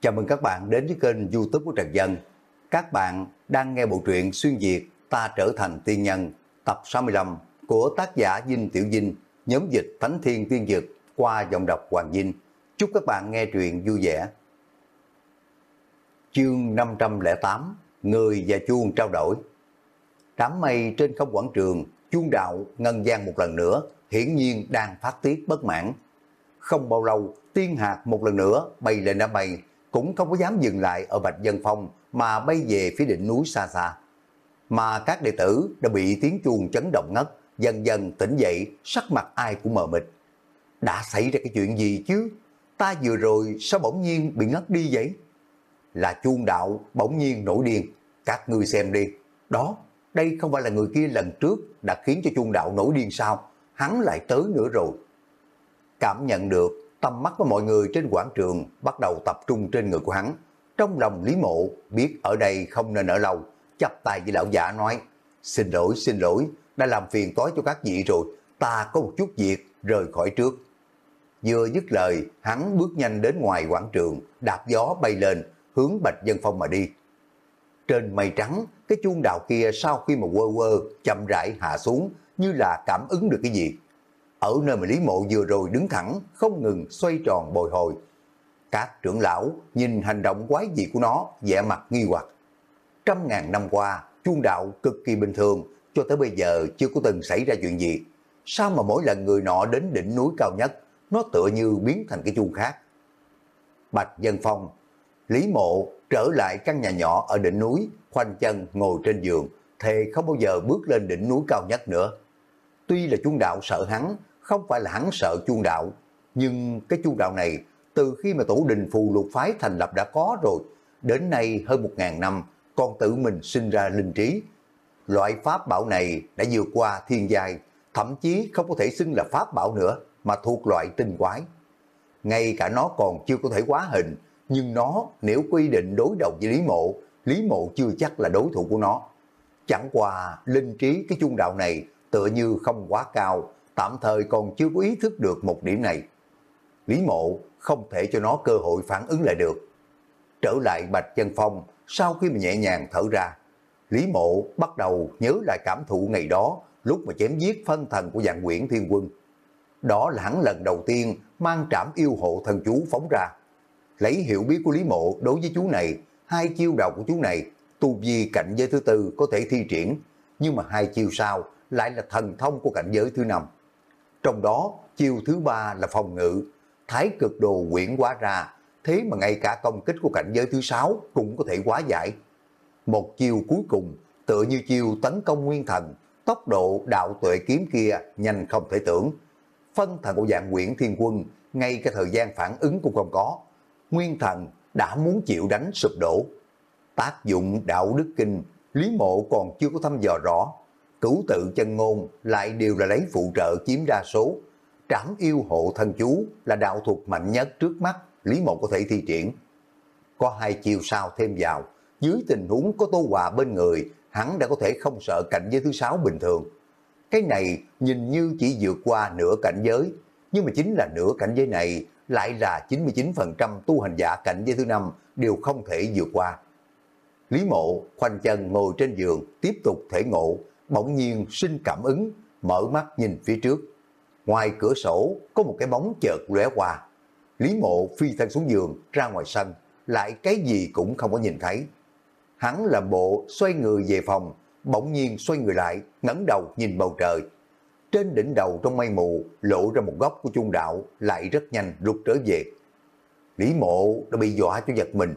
Chào mừng các bạn đến với kênh youtube của Trần Dân. Các bạn đang nghe bộ truyện Xuyên Việt Ta Trở Thành Tiên Nhân tập 65 của tác giả Dinh Tiểu Dinh, nhóm dịch Thánh Thiên Tiên Dược qua giọng đọc Hoàng Dinh. Chúc các bạn nghe truyện vui vẻ. Chương 508 Người và chuông trao đổi Đám mây trên không quảng trường, chuông đạo ngân gian một lần nữa, hiển nhiên đang phát tiết bất mãn. Không bao lâu, tiên hạt một lần nữa bay lên đám mây, cũng không có dám dừng lại ở Bạch Dân Phong mà bay về phía đỉnh núi xa xa. Mà các đệ tử đã bị tiếng chuông chấn động ngất, dần dần tỉnh dậy, sắc mặt ai cũng mờ mịt. Đã xảy ra cái chuyện gì chứ? Ta vừa rồi sao bỗng nhiên bị ngất đi vậy? Là chuông đạo bỗng nhiên nổi điên. Các ngươi xem đi. Đó, đây không phải là người kia lần trước đã khiến cho chuông đạo nổi điên sao? Hắn lại tới nữa rồi. Cảm nhận được tầm mắt của mọi người trên quảng trường bắt đầu tập trung trên người của hắn. Trong lòng Lý Mộ biết ở đây không nên ở lâu, chắp tay với lão giả nói, xin lỗi, xin lỗi, đã làm phiền tối cho các vị rồi, ta có một chút việc, rời khỏi trước. Vừa dứt lời, hắn bước nhanh đến ngoài quảng trường, đạp gió bay lên, hướng Bạch Dân Phong mà đi. Trên mây trắng, cái chuông đạo kia sau khi mà quơ quơ, chậm rãi hạ xuống, như là cảm ứng được cái gì, ở nơi mà Lý Mộ vừa rồi đứng thẳng, không ngừng xoay tròn bồi hồi. Các trưởng lão nhìn hành động quái dị của nó, vẻ mặt nghi hoặc. Trăm ngàn năm qua, chuông đạo cực kỳ bình thường, cho tới bây giờ chưa có từng xảy ra chuyện gì. Sao mà mỗi lần người nọ đến đỉnh núi cao nhất, nó tựa như biến thành cái chuông khác. Bạch Dân Phong, Lý Mộ trở lại căn nhà nhỏ ở đỉnh núi, khoanh chân ngồi trên giường, thề không bao giờ bước lên đỉnh núi cao nhất nữa. Tuy là chuông đạo sợ hắn, không phải là hắn sợ chuông đạo, nhưng cái chuông đạo này từ khi mà tổ đình phù lục phái thành lập đã có rồi, đến nay hơn một ngàn năm, còn tự mình sinh ra linh trí. Loại pháp bảo này đã vượt qua thiên giai, thậm chí không có thể xưng là pháp bảo nữa, mà thuộc loại tinh quái. Ngay cả nó còn chưa có thể quá hình, nhưng nó nếu quy định đối đầu với Lý Mộ, Lý Mộ chưa chắc là đối thủ của nó. Chẳng qua linh trí cái chuông đạo này tựa như không quá cao, tạm thời còn chưa có ý thức được một điểm này. Lý mộ không thể cho nó cơ hội phản ứng lại được. Trở lại Bạch Chân Phong, sau khi mà nhẹ nhàng thở ra, Lý mộ bắt đầu nhớ lại cảm thụ ngày đó lúc mà chém giết phân thần của dạng quyển thiên quân. Đó là hắn lần đầu tiên mang trảm yêu hộ thần chú phóng ra. Lấy hiểu biết của Lý Mộ đối với chú này, hai chiêu đầu của chú này, tu vi cạnh giới thứ tư có thể thi triển, nhưng mà hai chiêu sau lại là thần thông của cảnh giới thứ năm. Trong đó, chiêu thứ ba là phòng ngự, thái cực đồ quyển quá ra, thế mà ngay cả công kích của cảnh giới thứ sáu cũng có thể quá giải. Một chiêu cuối cùng, tựa như chiêu tấn công nguyên thần, tốc độ đạo tuệ kiếm kia nhanh không thể tưởng. Phân thần của dạng quyển thiên quân, ngay cái thời gian phản ứng cũng không có. Nguyên thần đã muốn chịu đánh sụp đổ. Tác dụng đạo đức kinh, Lý Mộ còn chưa có thăm dò rõ, cửu tự chân ngôn lại đều là lấy phụ trợ chiếm đa số. Trảm yêu hộ thân chú là đạo thuật mạnh nhất trước mắt Lý Mộ có thể thi triển. Có hai chiều sau thêm vào, dưới tình huống có Tô Hòa bên người, hắn đã có thể không sợ cảnh giới thứ sáu bình thường. Cái này nhìn như chỉ vượt qua nửa cảnh giới, nhưng mà chính là nửa cảnh giới này lại là 99% tu hành giả cảnh giới thứ năm đều không thể vượt qua. Lý mộ khoanh chân ngồi trên giường tiếp tục thể ngộ bỗng nhiên sinh cảm ứng, mở mắt nhìn phía trước. Ngoài cửa sổ có một cái bóng chợt lóe qua. Lý mộ phi thân xuống giường ra ngoài sân, lại cái gì cũng không có nhìn thấy. Hắn làm bộ xoay người về phòng, bỗng nhiên xoay người lại, ngẩng đầu nhìn bầu trời. Trên đỉnh đầu trong mây mù lộ ra một góc của trung đạo lại rất nhanh rút trở về. Lý mộ đã bị dọa cho giật mình.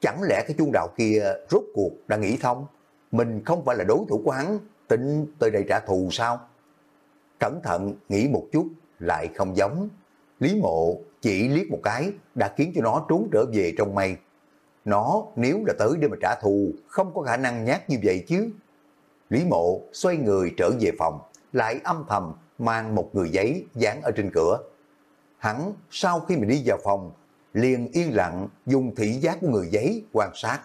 Chẳng lẽ cái chuông đạo kia rốt cuộc đã nghĩ thông? Mình không phải là đối thủ của hắn, tính tới đây trả thù sao? Cẩn thận nghĩ một chút, lại không giống. Lý mộ chỉ liếc một cái đã khiến cho nó trốn trở về trong mây. Nó nếu là tới để mà trả thù, không có khả năng nhát như vậy chứ. Lý mộ xoay người trở về phòng, lại âm thầm mang một người giấy dán ở trên cửa. Hắn sau khi mình đi vào phòng, liền yên lặng dùng thị giác của người giấy quan sát.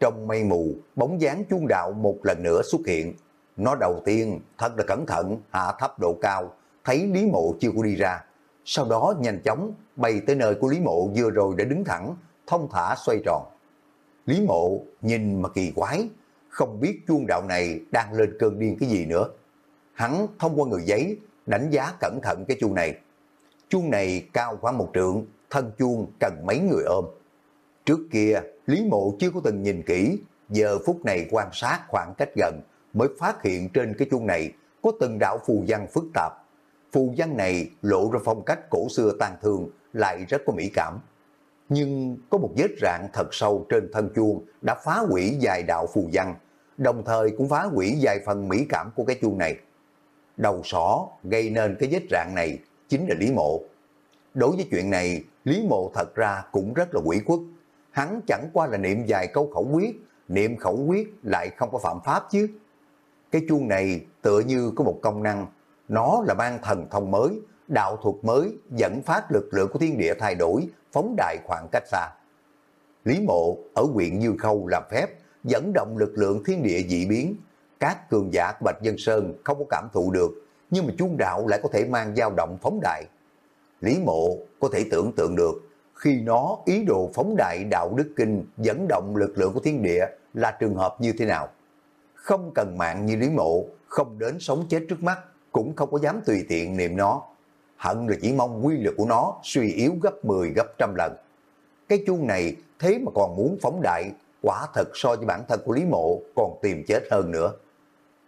Trong mây mù, bóng dáng chuông đạo một lần nữa xuất hiện, nó đầu tiên thật là cẩn thận hạ thấp độ cao, thấy Lý Mộ chưa có đi ra. Sau đó nhanh chóng bay tới nơi của Lý Mộ vừa rồi để đứng thẳng, thông thả xoay tròn. Lý mộ nhìn mà kỳ quái, không biết chuông đạo này đang lên cơn điên cái gì nữa. Hắn thông qua người giấy đánh giá cẩn thận cái chuông này. Chuông này cao khoảng một trượng, thân chuông cần mấy người ôm. Trước kia, Lý Mộ chưa có từng nhìn kỹ, giờ phút này quan sát khoảng cách gần mới phát hiện trên cái chuông này có từng đạo phù văn phức tạp. Phù văn này lộ ra phong cách cổ xưa tàn thường, lại rất có mỹ cảm. Nhưng có một vết rạn thật sâu trên thân chuông đã phá hủy dài đạo phù văn, đồng thời cũng phá hủy vài phần mỹ cảm của cái chuông này. Đầu sỏ gây nên cái vết rạn này chính là Lý Mộ. Đối với chuyện này, Lý Mộ thật ra cũng rất là quỷ khuất. Hắn chẳng qua là niệm vài câu khẩu quyết, niệm khẩu quyết lại không có phạm pháp chứ. Cái chuông này tựa như có một công năng, nó là mang thần thông mới, đạo thuật mới dẫn phát lực lượng của thiên địa thay đổi, phóng đại khoảng cách xa. Lý Mộ ở huyện Như Khâu làm phép, dẫn động lực lượng thiên địa dị biến. Các cường giả của Bạch Dân Sơn không có cảm thụ được, nhưng mà chuông đạo lại có thể mang dao động phóng đại. Lý Mộ có thể tưởng tượng được, khi nó ý đồ phóng đại đạo đức kinh dẫn động lực lượng của thiên địa là trường hợp như thế nào. Không cần mạng như Lý Mộ, không đến sống chết trước mắt, cũng không có dám tùy tiện niệm nó. Hận là chỉ mong quy lực của nó suy yếu gấp 10 gấp trăm lần. Cái chuông này thế mà còn muốn phóng đại, quả thật so với bản thân của Lý Mộ còn tìm chết hơn nữa.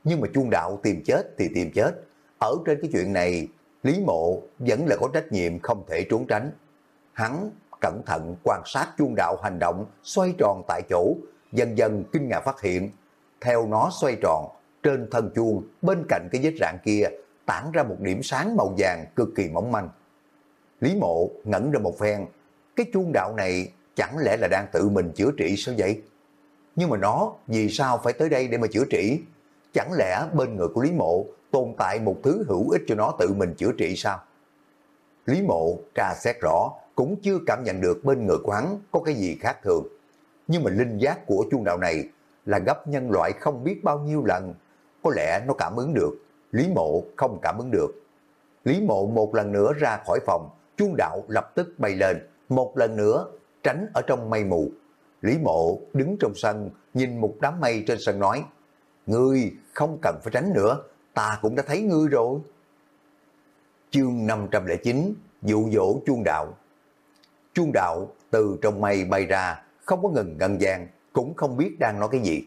Nhưng mà chuông đạo tìm chết thì tìm chết. Ở trên cái chuyện này, Lý Mộ vẫn là có trách nhiệm không thể trốn tránh. Hắn cẩn thận quan sát chuông đạo hành động xoay tròn tại chỗ, dần dần kinh ngạc phát hiện. Theo nó xoay tròn, trên thân chuông bên cạnh cái vết rạn kia tản ra một điểm sáng màu vàng cực kỳ mỏng manh. Lý mộ ngẩn ra một phen, cái chuông đạo này chẳng lẽ là đang tự mình chữa trị sao vậy? Nhưng mà nó vì sao phải tới đây để mà chữa trị? Chẳng lẽ bên người của Lý mộ tồn tại một thứ hữu ích cho nó tự mình chữa trị sao? Lý mộ tra xét rõ cũng chưa cảm nhận được bên người quán có cái gì khác thường. Nhưng mà linh giác của chuông đạo này là gấp nhân loại không biết bao nhiêu lần. Có lẽ nó cảm ứng được, Lý mộ không cảm ứng được. Lý mộ một lần nữa ra khỏi phòng, chuông đạo lập tức bay lên, một lần nữa tránh ở trong mây mù. Lý mộ đứng trong sân, nhìn một đám mây trên sân nói, Ngươi không cần phải tránh nữa, ta cũng đã thấy ngươi rồi. Chương 509 Dụ dỗ chuông đạo Chuông đạo từ trong mây bay ra, không có ngừng ngân gian, cũng không biết đang nói cái gì.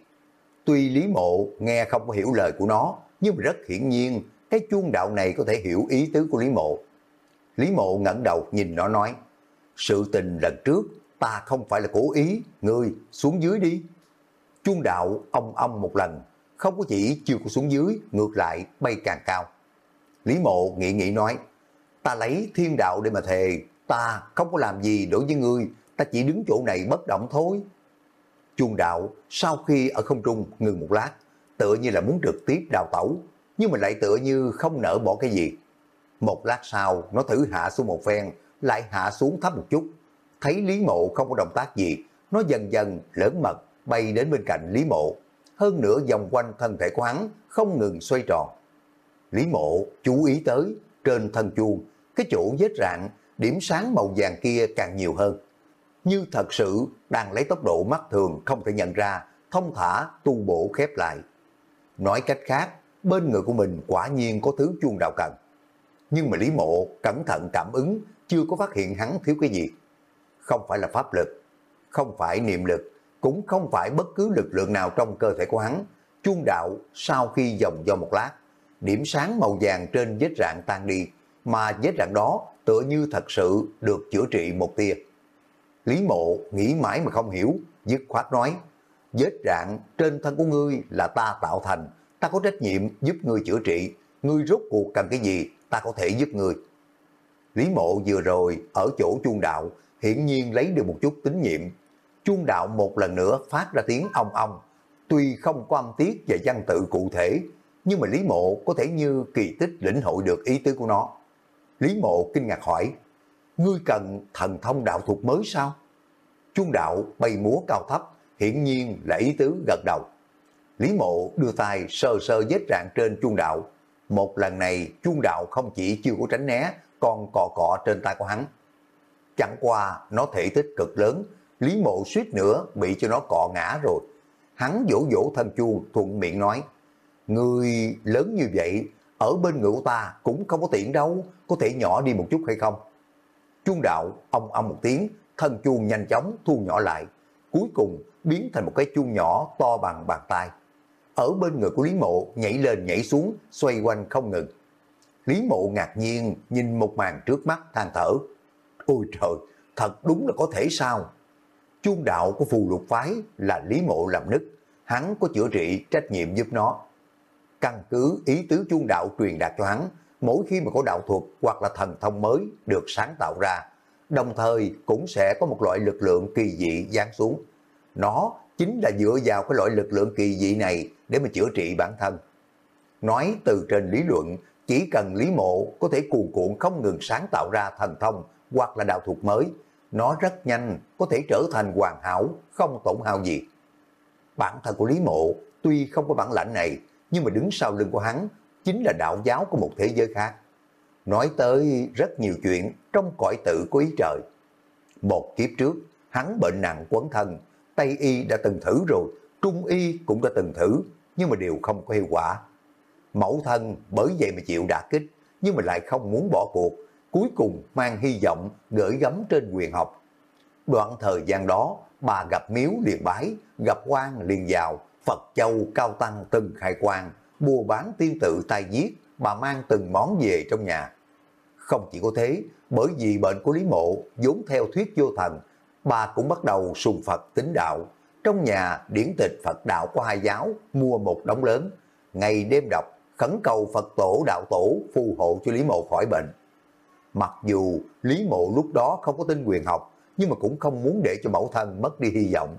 Tuy Lý Mộ nghe không có hiểu lời của nó, nhưng mà rất hiển nhiên cái chuông đạo này có thể hiểu ý tứ của Lý Mộ. Lý Mộ ngẩng đầu nhìn nó nói, sự tình lần trước ta không phải là cố ý, ngươi xuống dưới đi. Chuông đạo ông ông một lần, không có chỉ chưa có xuống dưới, ngược lại bay càng cao. Lý Mộ nghĩ nghĩ nói, ta lấy thiên đạo để mà thề, ta không có làm gì đối với ngươi, ta chỉ đứng chỗ này bất động thôi. Chuông đạo sau khi ở không trung ngừng một lát, tựa như là muốn trực tiếp đào tẩu, nhưng mà lại tựa như không nỡ bỏ cái gì. Một lát sau, nó thử hạ xuống một phen, lại hạ xuống thấp một chút. Thấy Lý Mộ không có động tác gì, nó dần dần lớn mật bay đến bên cạnh Lý Mộ. Hơn nữa vòng quanh thân thể của hắn không ngừng xoay tròn. Lý Mộ chú ý tới trên thân chuông, cái chỗ vết rạn, điểm sáng màu vàng kia càng nhiều hơn. Như thật sự đang lấy tốc độ mắt thường không thể nhận ra, thông thả tu bổ khép lại. Nói cách khác, bên người của mình quả nhiên có thứ chuông đạo cần. Nhưng mà Lý Mộ cẩn thận cảm ứng, chưa có phát hiện hắn thiếu cái gì. Không phải là pháp lực, không phải niệm lực, cũng không phải bất cứ lực lượng nào trong cơ thể của hắn. Chuông đạo sau khi dòng do một lát, điểm sáng màu vàng trên vết rạn tan đi, mà vết rạn đó tựa như thật sự được chữa trị một tia. Lý mộ nghĩ mãi mà không hiểu, dứt khoát nói, vết rạn trên thân của ngươi là ta tạo thành, ta có trách nhiệm giúp ngươi chữa trị, ngươi rốt cuộc cần cái gì, ta có thể giúp ngươi. Lý mộ vừa rồi ở chỗ chuông đạo, hiển nhiên lấy được một chút tín nhiệm. Chuông đạo một lần nữa phát ra tiếng ong ong, tuy không có âm tiết về văn tự cụ thể, nhưng mà Lý mộ có thể như kỳ tích lĩnh hội được ý tứ của nó. Lý mộ kinh ngạc hỏi, ngươi cần thần thông đạo thuật mới sao? Chuông đạo bay múa cao thấp, hiển nhiên là ý tứ gật đầu. Lý mộ đưa tay sơ sơ vết rạn trên chuông đạo. Một lần này chuông đạo không chỉ chưa có tránh né, còn cọ cọ trên tay của hắn. Chẳng qua nó thể tích cực lớn, Lý Mộ suýt nữa bị cho nó cọ ngã rồi. Hắn vỗ vỗ thân chuông thuận miệng nói, Người lớn như vậy, ở bên người của ta cũng không có tiện đâu, có thể nhỏ đi một chút hay không? Chuông đạo, ông ông một tiếng, thân chuông nhanh chóng thu nhỏ lại, cuối cùng biến thành một cái chuông nhỏ to bằng bàn tay. Ở bên người của Lý Mộ nhảy lên nhảy xuống, xoay quanh không ngừng. Lý Mộ ngạc nhiên nhìn một màn trước mắt than thở. Ôi trời, thật đúng là có thể sao? Chuông đạo của phù lục phái là Lý Mộ làm nứt, hắn có chữa trị trách nhiệm giúp nó. Căn cứ ý tứ chuông đạo truyền đạt cho hắn, mỗi khi mà có đạo thuật hoặc là thần thông mới được sáng tạo ra, đồng thời cũng sẽ có một loại lực lượng kỳ dị giáng xuống. Nó chính là dựa vào cái loại lực lượng kỳ dị này để mà chữa trị bản thân. Nói từ trên lý luận, chỉ cần Lý Mộ có thể cuồn cuộn không ngừng sáng tạo ra thần thông hoặc là đạo thuật mới, nó rất nhanh có thể trở thành hoàn hảo, không tổn hao gì. Bản thân của Lý Mộ tuy không có bản lãnh này, nhưng mà đứng sau lưng của hắn chính là đạo giáo của một thế giới khác. Nói tới rất nhiều chuyện trong cõi tự của ý trời. Một kiếp trước, hắn bệnh nặng quấn thân, Tây y đã từng thử rồi, Trung y cũng đã từng thử, nhưng mà đều không có hiệu quả. Mẫu thân bởi vậy mà chịu đả kích, nhưng mà lại không muốn bỏ cuộc, cuối cùng mang hy vọng gửi gắm trên quyền học. Đoạn thời gian đó, bà gặp miếu liền bái, gặp quan liền vào, Phật Châu cao tăng từng khai quan, mua bán tiên tự tài giết, bà mang từng món về trong nhà. Không chỉ có thế, bởi vì bệnh của Lý Mộ vốn theo thuyết vô thần, bà cũng bắt đầu sùng Phật tính đạo. Trong nhà điển tịch Phật đạo của hai giáo mua một đống lớn, ngày đêm đọc, khẩn cầu Phật tổ đạo tổ phù hộ cho Lý Mộ khỏi bệnh. Mặc dù Lý Mộ lúc đó không có tin quyền học, nhưng mà cũng không muốn để cho mẫu thân mất đi hy vọng.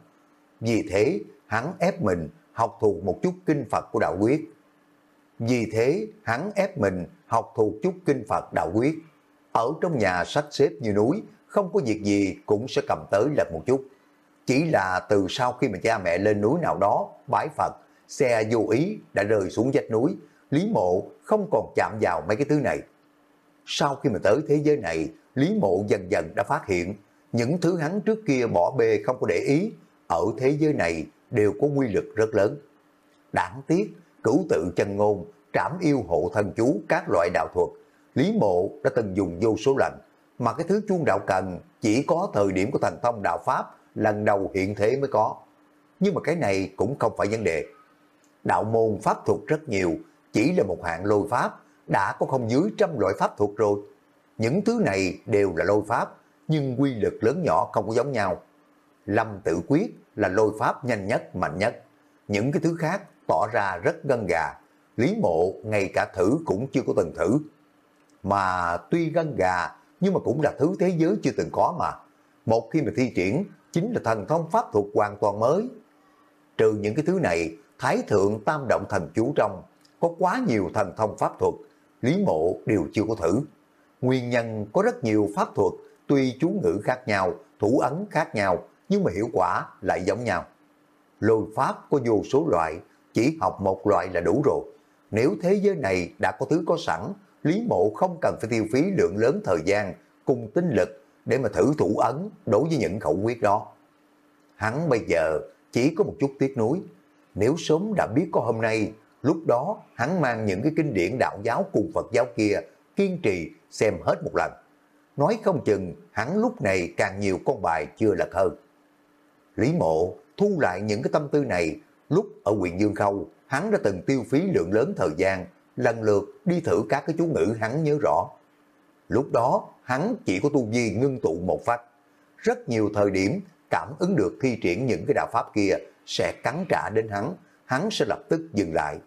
Vì thế, hắn ép mình học thuộc một chút kinh Phật của đạo quyết. Vì thế, hắn ép mình học thuộc chút kinh Phật đạo quyết. Ở trong nhà sách xếp như núi, không có việc gì cũng sẽ cầm tới lật một chút. Chỉ là từ sau khi mà cha mẹ lên núi nào đó, bái Phật, xe vô ý đã rơi xuống vách núi, Lý Mộ không còn chạm vào mấy cái thứ này. Sau khi mà tới thế giới này, Lý Mộ dần dần đã phát hiện những thứ hắn trước kia bỏ bê không có để ý, ở thế giới này đều có quy lực rất lớn. Đáng tiếc, cửu tự chân ngôn, trảm yêu hộ thần chú các loại đạo thuật, Lý Mộ đã từng dùng vô số lần, mà cái thứ chuông đạo cần chỉ có thời điểm của thần thông đạo Pháp lần đầu hiện thế mới có. Nhưng mà cái này cũng không phải vấn đề. Đạo môn pháp thuật rất nhiều, chỉ là một hạng lôi pháp, đã có không dưới trăm loại pháp thuật rồi. Những thứ này đều là lôi pháp, nhưng quy lực lớn nhỏ không có giống nhau. Lâm tự quyết là lôi pháp nhanh nhất, mạnh nhất. Những cái thứ khác tỏ ra rất gân gà. Lý mộ ngay cả thử cũng chưa có từng thử. Mà tuy gân gà, nhưng mà cũng là thứ thế giới chưa từng có mà. Một khi mà thi triển, chính là thần thông pháp thuật hoàn toàn mới. Trừ những cái thứ này, Thái Thượng Tam Động Thần Chú trong, có quá nhiều thần thông pháp thuật, Lý Mộ đều chưa có thử. Nguyên nhân có rất nhiều pháp thuật, tuy chú ngữ khác nhau, thủ ấn khác nhau, nhưng mà hiệu quả lại giống nhau. Lôi pháp có vô số loại, chỉ học một loại là đủ rồi. Nếu thế giới này đã có thứ có sẵn, Lý Mộ không cần phải tiêu phí lượng lớn thời gian cùng tinh lực để mà thử thủ ấn đối với những khẩu quyết đó. Hắn bây giờ chỉ có một chút tiếc nuối. Nếu sớm đã biết có hôm nay, lúc đó hắn mang những cái kinh điển đạo giáo cùng Phật giáo kia kiên trì xem hết một lần. Nói không chừng hắn lúc này càng nhiều con bài chưa lật hơn. Lý Mộ thu lại những cái tâm tư này lúc ở quyền Dương Khâu, hắn đã từng tiêu phí lượng lớn thời gian, lần lượt đi thử các cái chú ngữ hắn nhớ rõ. Lúc đó, hắn chỉ có tu vi ngưng tụ một phát. Rất nhiều thời điểm, cảm ứng được thi triển những cái đạo pháp kia sẽ cắn trả đến hắn, hắn sẽ lập tức dừng lại.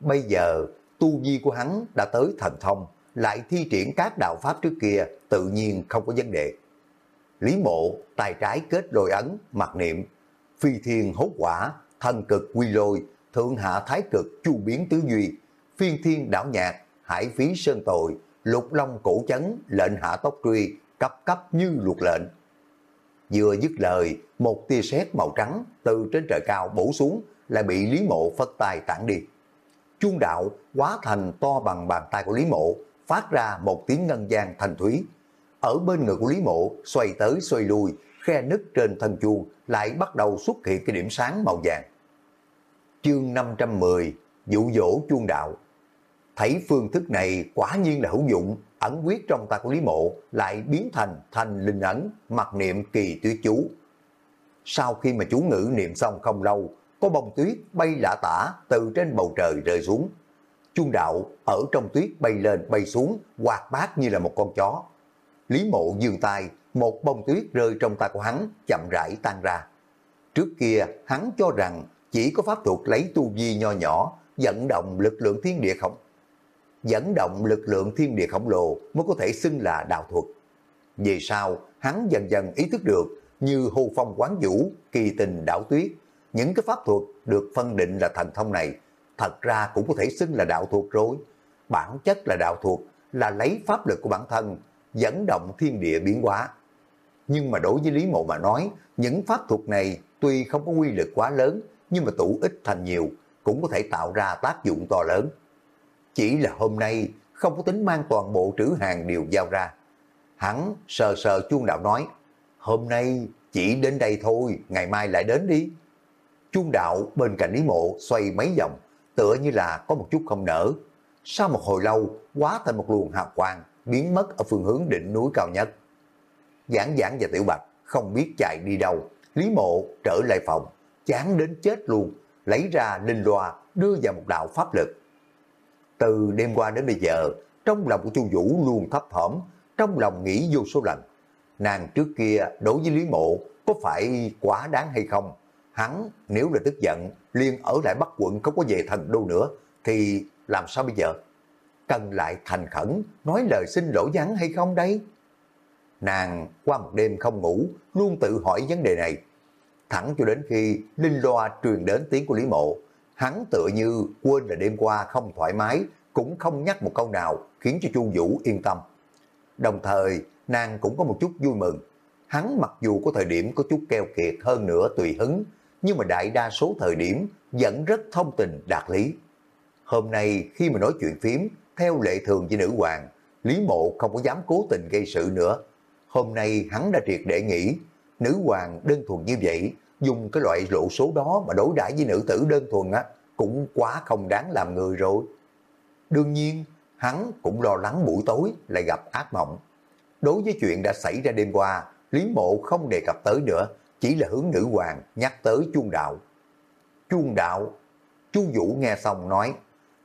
Bây giờ, tu vi của hắn đã tới thần thông, lại thi triển các đạo pháp trước kia, tự nhiên không có vấn đề. Lý mộ, tay trái kết đồi ấn, mặc niệm, phi thiên hốt quả, thần cực quy lôi, thượng hạ thái cực chu biến tứ duy, phiên thiên đảo nhạc, hải phí sơn tội, lục long cổ chấn, lệnh hạ tốc truy, cấp cấp như luật lệnh. Vừa dứt lời, một tia sét màu trắng từ trên trời cao bổ xuống, lại bị Lý Mộ phất tay tản đi. Chuông đạo quá thành to bằng bàn tay của Lý Mộ, phát ra một tiếng ngân gian thành thúy. Ở bên người của Lý Mộ xoay tới xoay lui, khe nứt trên thân chuông lại bắt đầu xuất hiện cái điểm sáng màu vàng. Chương 510 Dụ dỗ chuông đạo Thấy phương thức này quả nhiên là hữu dụng, ẩn quyết trong tay của Lý Mộ lại biến thành thành linh ẩn mặc niệm kỳ tuyết chú. Sau khi mà chú ngữ niệm xong không lâu, có bông tuyết bay lạ tả từ trên bầu trời rơi xuống. Chuông đạo ở trong tuyết bay lên bay xuống, hoạt bát như là một con chó. Lý mộ dường tay, một bông tuyết rơi trong tay của hắn, chậm rãi tan ra. Trước kia, hắn cho rằng chỉ có pháp thuật lấy tu vi nho nhỏ, dẫn động lực lượng thiên địa khổng dẫn động lực lượng thiên địa khổng lồ mới có thể xưng là đạo thuật. Về sau, hắn dần dần ý thức được như hô phong quán vũ, kỳ tình đảo tuyết, những cái pháp thuật được phân định là thần thông này, thật ra cũng có thể xưng là đạo thuật rồi. Bản chất là đạo thuật, là lấy pháp lực của bản thân, dẫn động thiên địa biến hóa. Nhưng mà đối với Lý Mộ mà nói, những pháp thuật này tuy không có quy lực quá lớn, nhưng mà tụ ít thành nhiều, cũng có thể tạo ra tác dụng to lớn. Chỉ là hôm nay không có tính mang toàn bộ trữ hàng đều giao ra. Hắn sờ sờ chuông đạo nói, hôm nay chỉ đến đây thôi, ngày mai lại đến đi. Chuông đạo bên cạnh Lý Mộ xoay mấy vòng, tựa như là có một chút không nở. Sau một hồi lâu, quá thành một luồng hào quang, biến mất ở phương hướng đỉnh núi cao nhất. Giảng giảng và Tiểu Bạch không biết chạy đi đâu, Lý Mộ trở lại phòng, chán đến chết luôn, lấy ra linh loa đưa vào một đạo pháp lực. Từ đêm qua đến bây giờ, trong lòng của Chu Vũ luôn thấp thỏm, trong lòng nghĩ vô số lần. Nàng trước kia đối với Lý Mộ có phải quá đáng hay không? Hắn nếu là tức giận, liền ở lại Bắc quận không có về thần đô nữa, thì làm sao bây giờ? Cần lại thành khẩn, nói lời xin lỗi hắn hay không đây? Nàng qua một đêm không ngủ, luôn tự hỏi vấn đề này. Thẳng cho đến khi Linh Loa truyền đến tiếng của Lý Mộ, hắn tựa như quên là đêm qua không thoải mái, cũng không nhắc một câu nào khiến cho Chu Vũ yên tâm. Đồng thời, nàng cũng có một chút vui mừng. Hắn mặc dù có thời điểm có chút keo kiệt hơn nữa tùy hứng, nhưng mà đại đa số thời điểm vẫn rất thông tình đạt lý. Hôm nay khi mà nói chuyện phím, theo lệ thường với nữ hoàng, Lý Mộ không có dám cố tình gây sự nữa. Hôm nay hắn đã triệt để nghĩ, nữ hoàng đơn thuần như vậy, dùng cái loại lộ số đó mà đối đãi với nữ tử đơn thuần á, cũng quá không đáng làm người rồi. Đương nhiên, hắn cũng lo lắng buổi tối lại gặp ác mộng. Đối với chuyện đã xảy ra đêm qua, Lý Mộ không đề cập tới nữa, chỉ là hướng nữ hoàng nhắc tới chuông đạo. Chuông đạo, chu Vũ nghe xong nói,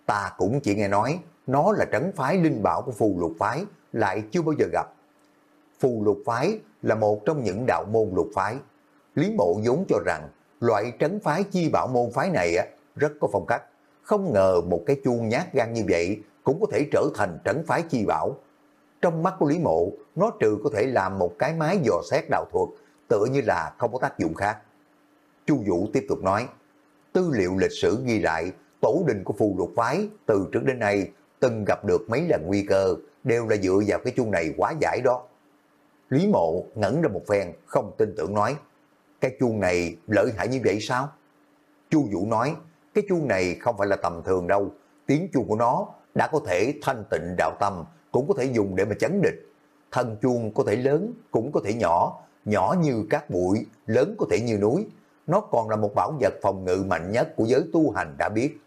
ta cũng chỉ nghe nói, nó là trấn phái linh bảo của phù lục phái, lại chưa bao giờ gặp. Phù lục phái là một trong những đạo môn lục phái. Lý Mộ vốn cho rằng loại trấn phái chi bảo môn phái này rất có phong cách. Không ngờ một cái chuông nhát gan như vậy cũng có thể trở thành trấn phái chi bảo. Trong mắt của Lý Mộ, nó trừ có thể làm một cái máy dò xét đạo thuật, tựa như là không có tác dụng khác. Chu Vũ tiếp tục nói, tư liệu lịch sử ghi lại, tổ đình của phù lục phái từ trước đến nay từng gặp được mấy lần nguy cơ, đều là dựa vào cái chuông này quá giải đó. Lý Mộ ngẩn ra một phen, không tin tưởng nói, cái chuông này lợi hại như vậy sao? Chu Vũ nói, cái chuông này không phải là tầm thường đâu, tiếng chuông của nó đã có thể thanh tịnh đạo tâm, cũng có thể dùng để mà chấn địch. Thân chuông có thể lớn, cũng có thể nhỏ, nhỏ như các bụi, lớn có thể như núi. Nó còn là một bảo vật phòng ngự mạnh nhất của giới tu hành đã biết.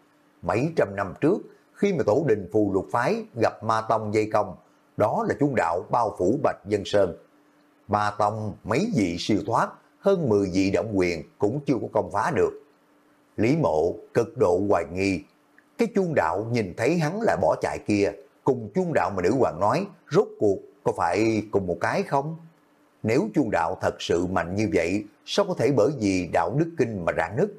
Mấy trăm năm trước, khi mà tổ đình phù lục phái gặp ma tông dây công, đó là chuông đạo bao phủ Bạch Dân Sơn ba tông mấy vị siêu thoát, hơn 10 vị động quyền cũng chưa có công phá được. Lý mộ cực độ hoài nghi, cái chuông đạo nhìn thấy hắn lại bỏ chạy kia, cùng chuông đạo mà nữ hoàng nói, rốt cuộc có phải cùng một cái không? Nếu chuông đạo thật sự mạnh như vậy, sao có thể bởi vì đạo đức kinh mà rạn nứt?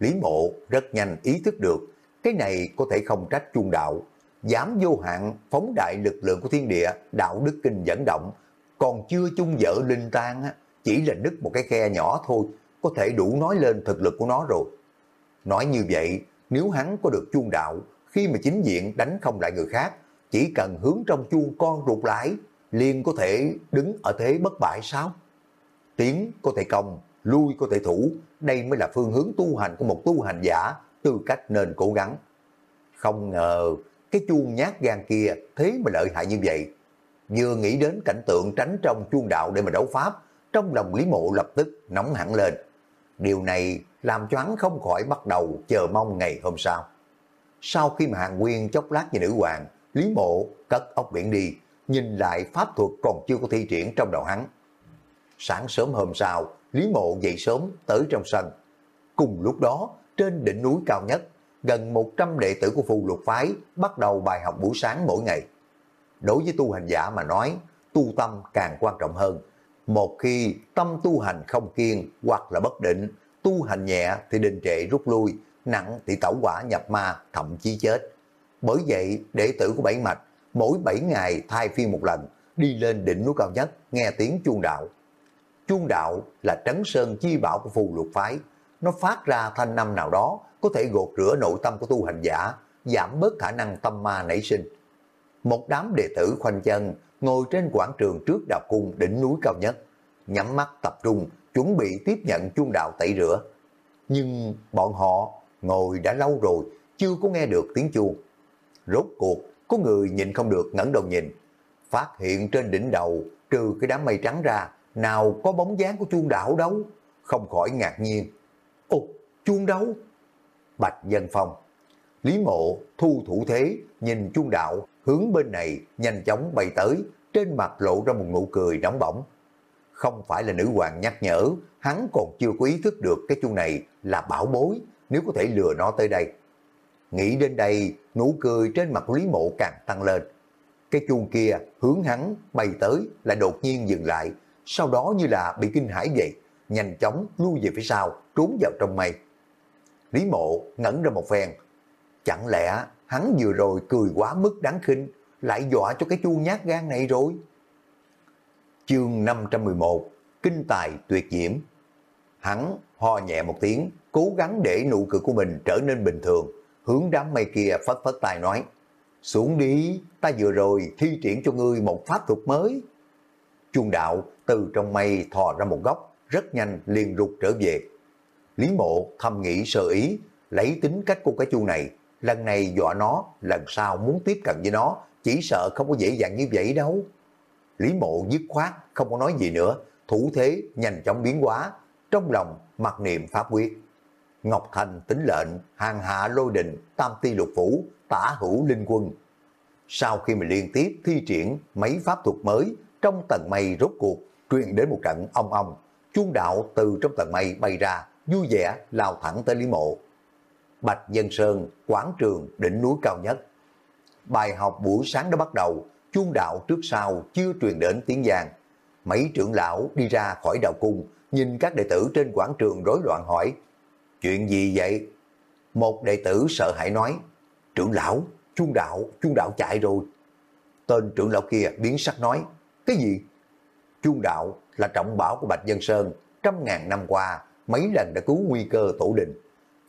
Lý mộ rất nhanh ý thức được, cái này có thể không trách chuông đạo, dám vô hạn phóng đại lực lượng của thiên địa, đạo đức kinh dẫn động, còn chưa chung vợ linh tan, á chỉ là nứt một cái khe nhỏ thôi, có thể đủ nói lên thực lực của nó rồi. Nói như vậy, nếu hắn có được chuông đạo, khi mà chính diện đánh không lại người khác, chỉ cần hướng trong chuông con ruột lại, liền có thể đứng ở thế bất bại sao? Tiến có thể công, lui có thể thủ, đây mới là phương hướng tu hành của một tu hành giả, tư cách nên cố gắng. Không ngờ, cái chuông nhát gan kia thế mà lợi hại như vậy. Vừa nghĩ đến cảnh tượng tránh trong chuông đạo để mà đấu pháp, trong lòng Lý Mộ lập tức nóng hẳn lên. Điều này làm cho hắn không khỏi bắt đầu chờ mong ngày hôm sau. Sau khi mà hàng nguyên chốc lát về nữ hoàng, Lý Mộ cất ốc biển đi, nhìn lại pháp thuật còn chưa có thi triển trong đầu hắn. Sáng sớm hôm sau, Lý Mộ dậy sớm tới trong sân. Cùng lúc đó, trên đỉnh núi cao nhất, gần 100 đệ tử của phù lục phái bắt đầu bài học buổi sáng mỗi ngày. Đối với tu hành giả mà nói, tu tâm càng quan trọng hơn. Một khi tâm tu hành không kiên hoặc là bất định, tu hành nhẹ thì đình trệ rút lui, nặng thì tẩu quả nhập ma, thậm chí chết. Bởi vậy, đệ tử của Bảy Mạch mỗi 7 ngày thay phiên một lần, đi lên đỉnh núi cao nhất, nghe tiếng chuông đạo. Chuông đạo là trấn sơn chi bảo của phù lục phái, nó phát ra thanh năm nào đó có thể gột rửa nội tâm của tu hành giả, giảm bớt khả năng tâm ma nảy sinh. Một đám đệ tử khoanh chân ngồi trên quảng trường trước đạo cung đỉnh núi cao nhất, nhắm mắt tập trung, chuẩn bị tiếp nhận chuông đạo tẩy rửa. Nhưng bọn họ ngồi đã lâu rồi, chưa có nghe được tiếng chuông. Rốt cuộc, có người nhìn không được ngẩng đầu nhìn, phát hiện trên đỉnh đầu trừ cái đám mây trắng ra, nào có bóng dáng của chuông đạo đâu, không khỏi ngạc nhiên. Ồ, chuông đâu? Bạch Dân Phong. Lý Mộ thu thủ thế, nhìn chuông đạo, hướng bên này nhanh chóng bay tới, trên mặt lộ ra một nụ cười nóng bỏng. Không phải là nữ hoàng nhắc nhở, hắn còn chưa có ý thức được cái chuông này là bảo bối, nếu có thể lừa nó tới đây. Nghĩ đến đây, nụ cười trên mặt Lý Mộ càng tăng lên. Cái chuông kia hướng hắn bay tới lại đột nhiên dừng lại, sau đó như là bị kinh hãi vậy, nhanh chóng lui về phía sau, trốn vào trong mây. Lý Mộ ngẩn ra một phen, chẳng lẽ hắn vừa rồi cười quá mức đáng khinh, lại dọa cho cái chu nhát gan này rồi. Chương 511 Kinh tài tuyệt diễm Hắn ho nhẹ một tiếng, cố gắng để nụ cười của mình trở nên bình thường, hướng đám mây kia phất phất tài nói, xuống đi, ta vừa rồi thi triển cho ngươi một pháp thuật mới. Chuông đạo từ trong mây thò ra một góc, rất nhanh liền rụt trở về. Lý mộ thầm nghĩ sơ ý, lấy tính cách của cái chuông này, lần này dọa nó, lần sau muốn tiếp cận với nó, chỉ sợ không có dễ dàng như vậy đâu. Lý mộ dứt khoát, không có nói gì nữa, thủ thế nhanh chóng biến hóa, trong lòng mặc niệm pháp quyết. Ngọc Thành tính lệnh, hàng hạ lôi đình, tam ti lục phủ, tả hữu linh quân. Sau khi mình liên tiếp thi triển mấy pháp thuật mới, trong tầng mây rốt cuộc, truyền đến một trận ong ong, chuông đạo từ trong tầng mây bay ra, vui vẻ lao thẳng tới Lý Mộ. Bạch Dân Sơn, quảng trường, đỉnh núi cao nhất. Bài học buổi sáng đã bắt đầu, chuông đạo trước sau chưa truyền đến tiếng giang. Mấy trưởng lão đi ra khỏi đạo cung, nhìn các đệ tử trên quảng trường rối loạn hỏi, chuyện gì vậy? Một đệ tử sợ hãi nói, trưởng lão, chuông đạo, chuông đạo chạy rồi. Tên trưởng lão kia biến sắc nói, cái gì? Chuông đạo là trọng bảo của Bạch Dân Sơn, trăm ngàn năm qua, mấy lần đã cứu nguy cơ tổ đình.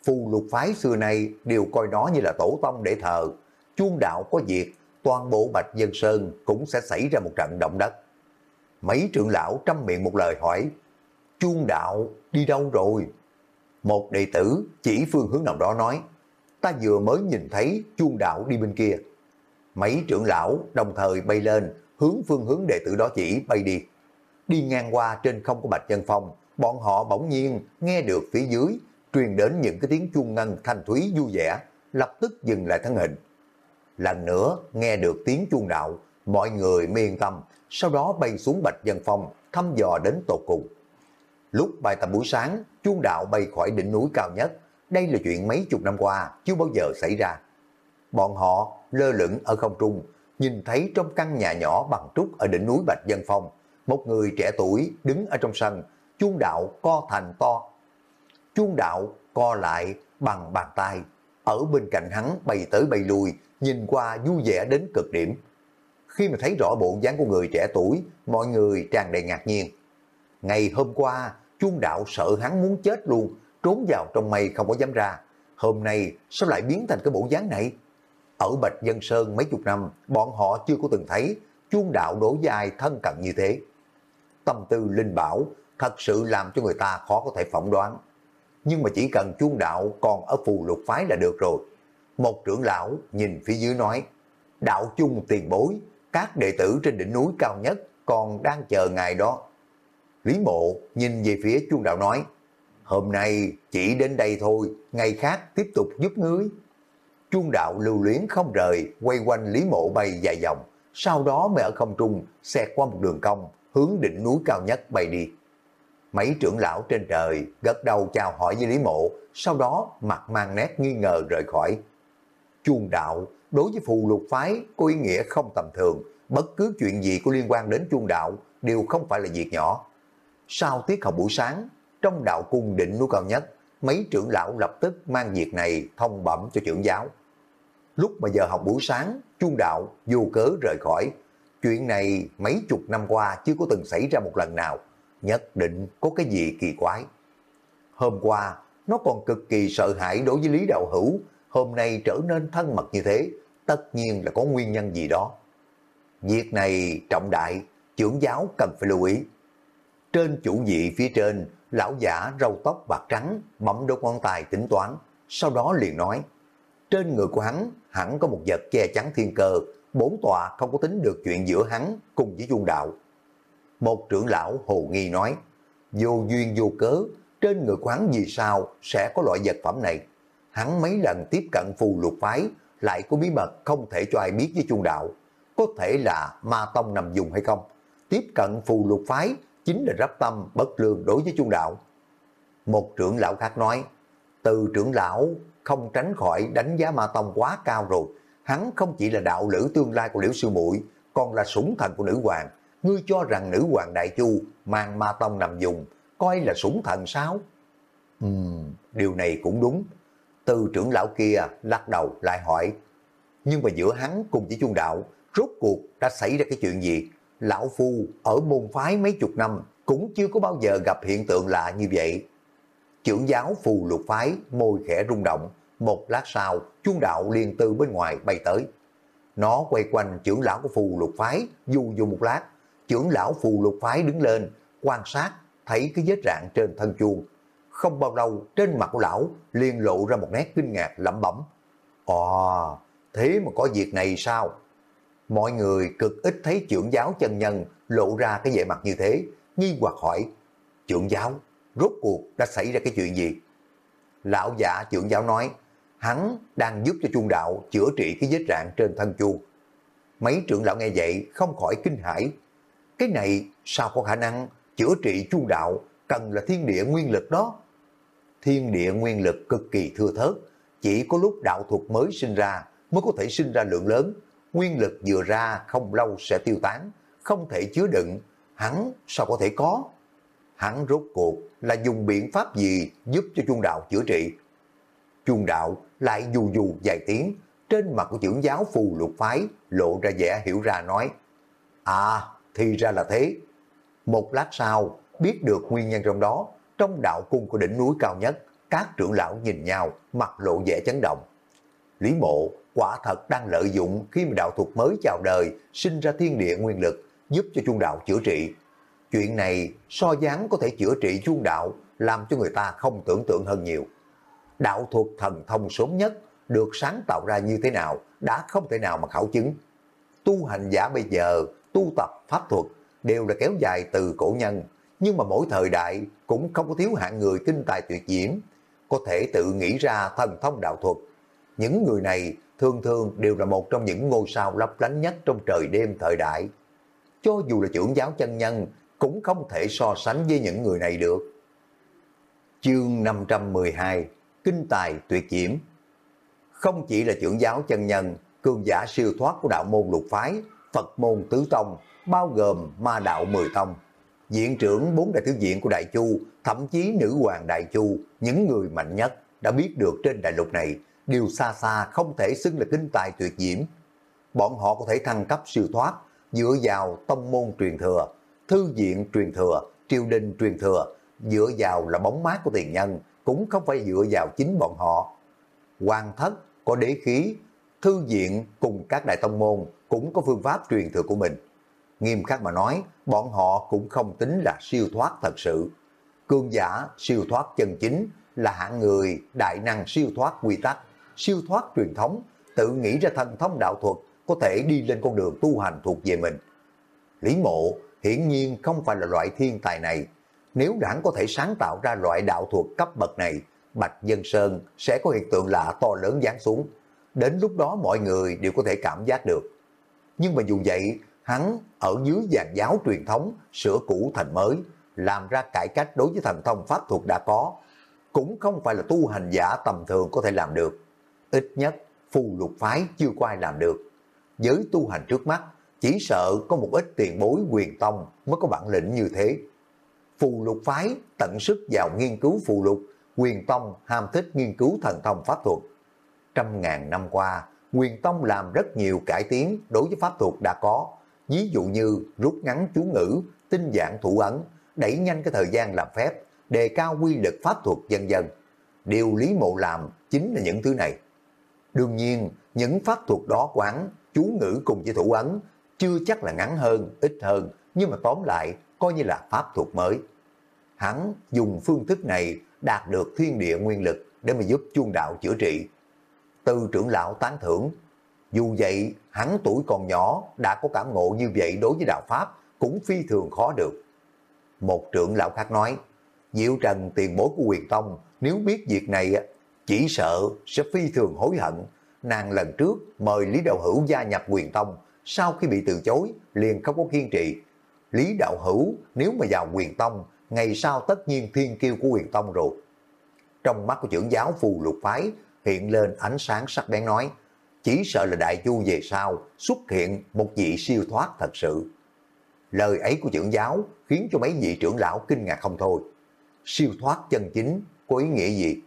Phù lục phái xưa nay đều coi nó như là tổ tông để thờ. Chuông đạo có việc, toàn bộ Bạch Dân Sơn cũng sẽ xảy ra một trận động đất. Mấy trưởng lão trăm miệng một lời hỏi, chuông đạo đi đâu rồi? Một đệ tử chỉ phương hướng nào đó nói, ta vừa mới nhìn thấy chuông đạo đi bên kia. Mấy trưởng lão đồng thời bay lên, hướng phương hướng đệ tử đó chỉ bay đi. Đi ngang qua trên không của Bạch Dân Phong, bọn họ bỗng nhiên nghe được phía dưới truyền đến những cái tiếng chuông ngân thanh thúy vui vẻ, lập tức dừng lại thân hình. Lần nữa nghe được tiếng chuông đạo, mọi người miên tâm, sau đó bay xuống Bạch Dân Phong, thăm dò đến tột cùng. Lúc bài tập buổi sáng, chuông đạo bay khỏi đỉnh núi cao nhất. Đây là chuyện mấy chục năm qua chưa bao giờ xảy ra. Bọn họ lơ lửng ở không trung, nhìn thấy trong căn nhà nhỏ bằng trúc ở đỉnh núi Bạch Dân Phong, một người trẻ tuổi đứng ở trong sân, chuông đạo co thành to. Chuông đạo co lại bằng bàn tay, ở bên cạnh hắn bay tới bay lui, nhìn qua vui vẻ đến cực điểm. Khi mà thấy rõ bộ dáng của người trẻ tuổi, mọi người tràn đầy ngạc nhiên. Ngày hôm qua, chuông đạo sợ hắn muốn chết luôn, trốn vào trong mây không có dám ra. Hôm nay sao lại biến thành cái bộ dáng này? Ở Bạch Dân Sơn mấy chục năm, bọn họ chưa có từng thấy chuông đạo đổ dài thân cận như thế. Tâm tư linh bảo thật sự làm cho người ta khó có thể phỏng đoán. Nhưng mà chỉ cần chuông đạo còn ở phù lục phái là được rồi. Một trưởng lão nhìn phía dưới nói, đạo chung tiền bối, các đệ tử trên đỉnh núi cao nhất còn đang chờ ngài đó. Lý Mộ nhìn về phía chuông đạo nói, hôm nay chỉ đến đây thôi, ngày khác tiếp tục giúp ngươi. Chuông đạo lưu luyến không rời, quay quanh Lý Mộ bay dài dòng, sau đó mới ở không trung, xẹt qua một đường cong, hướng đỉnh núi cao nhất bay đi. Mấy trưởng lão trên trời gật đầu chào hỏi với Lý Mộ, sau đó mặt mang nét nghi ngờ rời khỏi. Chuông đạo đối với phù lục phái có ý nghĩa không tầm thường, bất cứ chuyện gì có liên quan đến chuông đạo đều không phải là việc nhỏ. Sau tiết học buổi sáng, trong đạo cung định núi cao nhất, mấy trưởng lão lập tức mang việc này thông bẩm cho trưởng giáo. Lúc mà giờ học buổi sáng, chuông đạo vô cớ rời khỏi. Chuyện này mấy chục năm qua chưa có từng xảy ra một lần nào. Nhất định có cái gì kỳ quái. Hôm qua, nó còn cực kỳ sợ hãi đối với Lý Đạo Hữu. Hôm nay trở nên thân mật như thế, tất nhiên là có nguyên nhân gì đó. Việc này trọng đại, trưởng giáo cần phải lưu ý. Trên chủ vị phía trên, lão giả râu tóc bạc trắng, bấm đôi quan tài tính toán, sau đó liền nói, trên người của hắn hẳn có một vật che chắn thiên cơ, bốn tòa không có tính được chuyện giữa hắn cùng với dung đạo. Một trưởng lão hồ nghi nói, vô duyên vô cớ, trên người quán vì sao sẽ có loại vật phẩm này. Hắn mấy lần tiếp cận phù lục phái, lại có bí mật không thể cho ai biết với chuông đạo. Có thể là ma tông nằm dùng hay không? Tiếp cận phù lục phái chính là rắp tâm bất lương đối với chuông đạo. Một trưởng lão khác nói, từ trưởng lão không tránh khỏi đánh giá ma tông quá cao rồi. Hắn không chỉ là đạo lữ tương lai của liễu sư muội còn là sủng thần của nữ hoàng. Ngươi cho rằng nữ hoàng đại chu mang ma tông nằm dùng, coi là sủng thần sao? Ừm, điều này cũng đúng. Từ trưởng lão kia lắc đầu lại hỏi, nhưng mà giữa hắn cùng với Trung đạo, rốt cuộc đã xảy ra cái chuyện gì? Lão Phu ở môn phái mấy chục năm cũng chưa có bao giờ gặp hiện tượng lạ như vậy. Trưởng giáo phù lục phái môi khẽ rung động, một lát sau chuông đạo liền từ bên ngoài bay tới. Nó quay quanh trưởng lão của phù lục phái du du một lát, trưởng lão phù lục phái đứng lên, quan sát, thấy cái vết rạn trên thân chuông. Không bao lâu trên mặt của lão liền lộ ra một nét kinh ngạc lẩm bẩm. Ồ, thế mà có việc này sao? Mọi người cực ít thấy trưởng giáo chân nhân lộ ra cái vẻ mặt như thế, nghi hoặc hỏi, trưởng giáo, rốt cuộc đã xảy ra cái chuyện gì? Lão giả trưởng giáo nói, hắn đang giúp cho chuông đạo chữa trị cái vết rạn trên thân chuông. Mấy trưởng lão nghe vậy không khỏi kinh hãi. Cái này sao có khả năng chữa trị chu đạo cần là thiên địa nguyên lực đó. Thiên địa nguyên lực cực kỳ thưa thớt, chỉ có lúc đạo thuật mới sinh ra mới có thể sinh ra lượng lớn, nguyên lực vừa ra không lâu sẽ tiêu tán, không thể chứa đựng, hắn sao có thể có? Hắn rốt cuộc là dùng biện pháp gì giúp cho chuông đạo chữa trị? Chuông đạo lại dù dù vài tiếng, trên mặt của trưởng giáo phù lục phái lộ ra vẻ hiểu ra nói, À, thì ra là thế. Một lát sau, biết được nguyên nhân trong đó, trong đạo cung của đỉnh núi cao nhất, các trưởng lão nhìn nhau, mặt lộ vẻ chấn động. Lý mộ quả thật đang lợi dụng khi mà đạo thuật mới chào đời, sinh ra thiên địa nguyên lực, giúp cho chuông đạo chữa trị. Chuyện này so dáng có thể chữa trị chuông đạo, làm cho người ta không tưởng tượng hơn nhiều. Đạo thuật thần thông sớm nhất được sáng tạo ra như thế nào đã không thể nào mà khảo chứng. Tu hành giả bây giờ tu tập pháp thuật đều là kéo dài từ cổ nhân, nhưng mà mỗi thời đại cũng không có thiếu hạng người kinh tài tuyệt diễm, có thể tự nghĩ ra thần thông đạo thuật. Những người này thường thường đều là một trong những ngôi sao lấp lánh nhất trong trời đêm thời đại. Cho dù là trưởng giáo chân nhân, cũng không thể so sánh với những người này được. Chương 512 Kinh tài tuyệt diễm Không chỉ là trưởng giáo chân nhân, cường giả siêu thoát của đạo môn lục phái, Phật môn tứ tông, bao gồm ma đạo mười tông, diện trưởng bốn đại thứ diện của Đại Chu, thậm chí nữ hoàng Đại Chu, những người mạnh nhất đã biết được trên đại lục này đều xa xa không thể xưng là kinh tài tuyệt diễm. Bọn họ có thể thăng cấp siêu thoát dựa vào tông môn truyền thừa, thư viện truyền thừa, triều đình truyền thừa, dựa vào là bóng mát của tiền nhân, cũng không phải dựa vào chính bọn họ. Hoàng thất có đế khí, thư viện cùng các đại tông môn cũng có phương pháp truyền thừa của mình. Nghiêm khắc mà nói, bọn họ cũng không tính là siêu thoát thật sự. Cương giả siêu thoát chân chính là hạng người đại năng siêu thoát quy tắc, siêu thoát truyền thống, tự nghĩ ra thần thông đạo thuật có thể đi lên con đường tu hành thuộc về mình. Lý mộ hiển nhiên không phải là loại thiên tài này. Nếu đảng có thể sáng tạo ra loại đạo thuật cấp bậc này, Bạch Dân Sơn sẽ có hiện tượng lạ to lớn giáng xuống. Đến lúc đó mọi người đều có thể cảm giác được. Nhưng mà dù vậy, hắn ở dưới giàn giáo truyền thống sửa cũ thành mới, làm ra cải cách đối với thần thông pháp thuật đã có, cũng không phải là tu hành giả tầm thường có thể làm được. Ít nhất, phù lục phái chưa có ai làm được. Với tu hành trước mắt, chỉ sợ có một ít tiền bối quyền tông mới có bản lĩnh như thế. Phù lục phái tận sức vào nghiên cứu phù lục, quyền tông ham thích nghiên cứu thần thông pháp thuật. Trăm ngàn năm qua, quyền tông làm rất nhiều cải tiến đối với pháp thuật đã có, ví dụ như rút ngắn chú ngữ, tinh dạng thủ ấn, đẩy nhanh cái thời gian làm phép, đề cao quy lực pháp thuật dần dần. Điều Lý Mộ làm chính là những thứ này. Đương nhiên, những pháp thuật đó quán, chú ngữ cùng với thủ ấn, chưa chắc là ngắn hơn, ít hơn, nhưng mà tóm lại coi như là pháp thuật mới. Hắn dùng phương thức này đạt được thiên địa nguyên lực để mà giúp chuông đạo chữa trị. Từ trưởng lão tán thưởng, dù vậy hắn tuổi còn nhỏ đã có cảm ngộ như vậy đối với đạo Pháp cũng phi thường khó được. Một trưởng lão khác nói, Diệu Trần tiền bối của quyền tông nếu biết việc này chỉ sợ sẽ phi thường hối hận. Nàng lần trước mời Lý Đạo Hữu gia nhập quyền tông sau khi bị từ chối liền không có kiên trì. Lý Đạo Hữu nếu mà vào quyền tông ngày sau tất nhiên thiên kiêu của quyền tông rồi. Trong mắt của trưởng giáo phù lục phái hiện lên ánh sáng sắc bén nói, chỉ sợ là đại chu về sau xuất hiện một vị siêu thoát thật sự. Lời ấy của trưởng giáo khiến cho mấy vị trưởng lão kinh ngạc không thôi. Siêu thoát chân chính có ý nghĩa gì?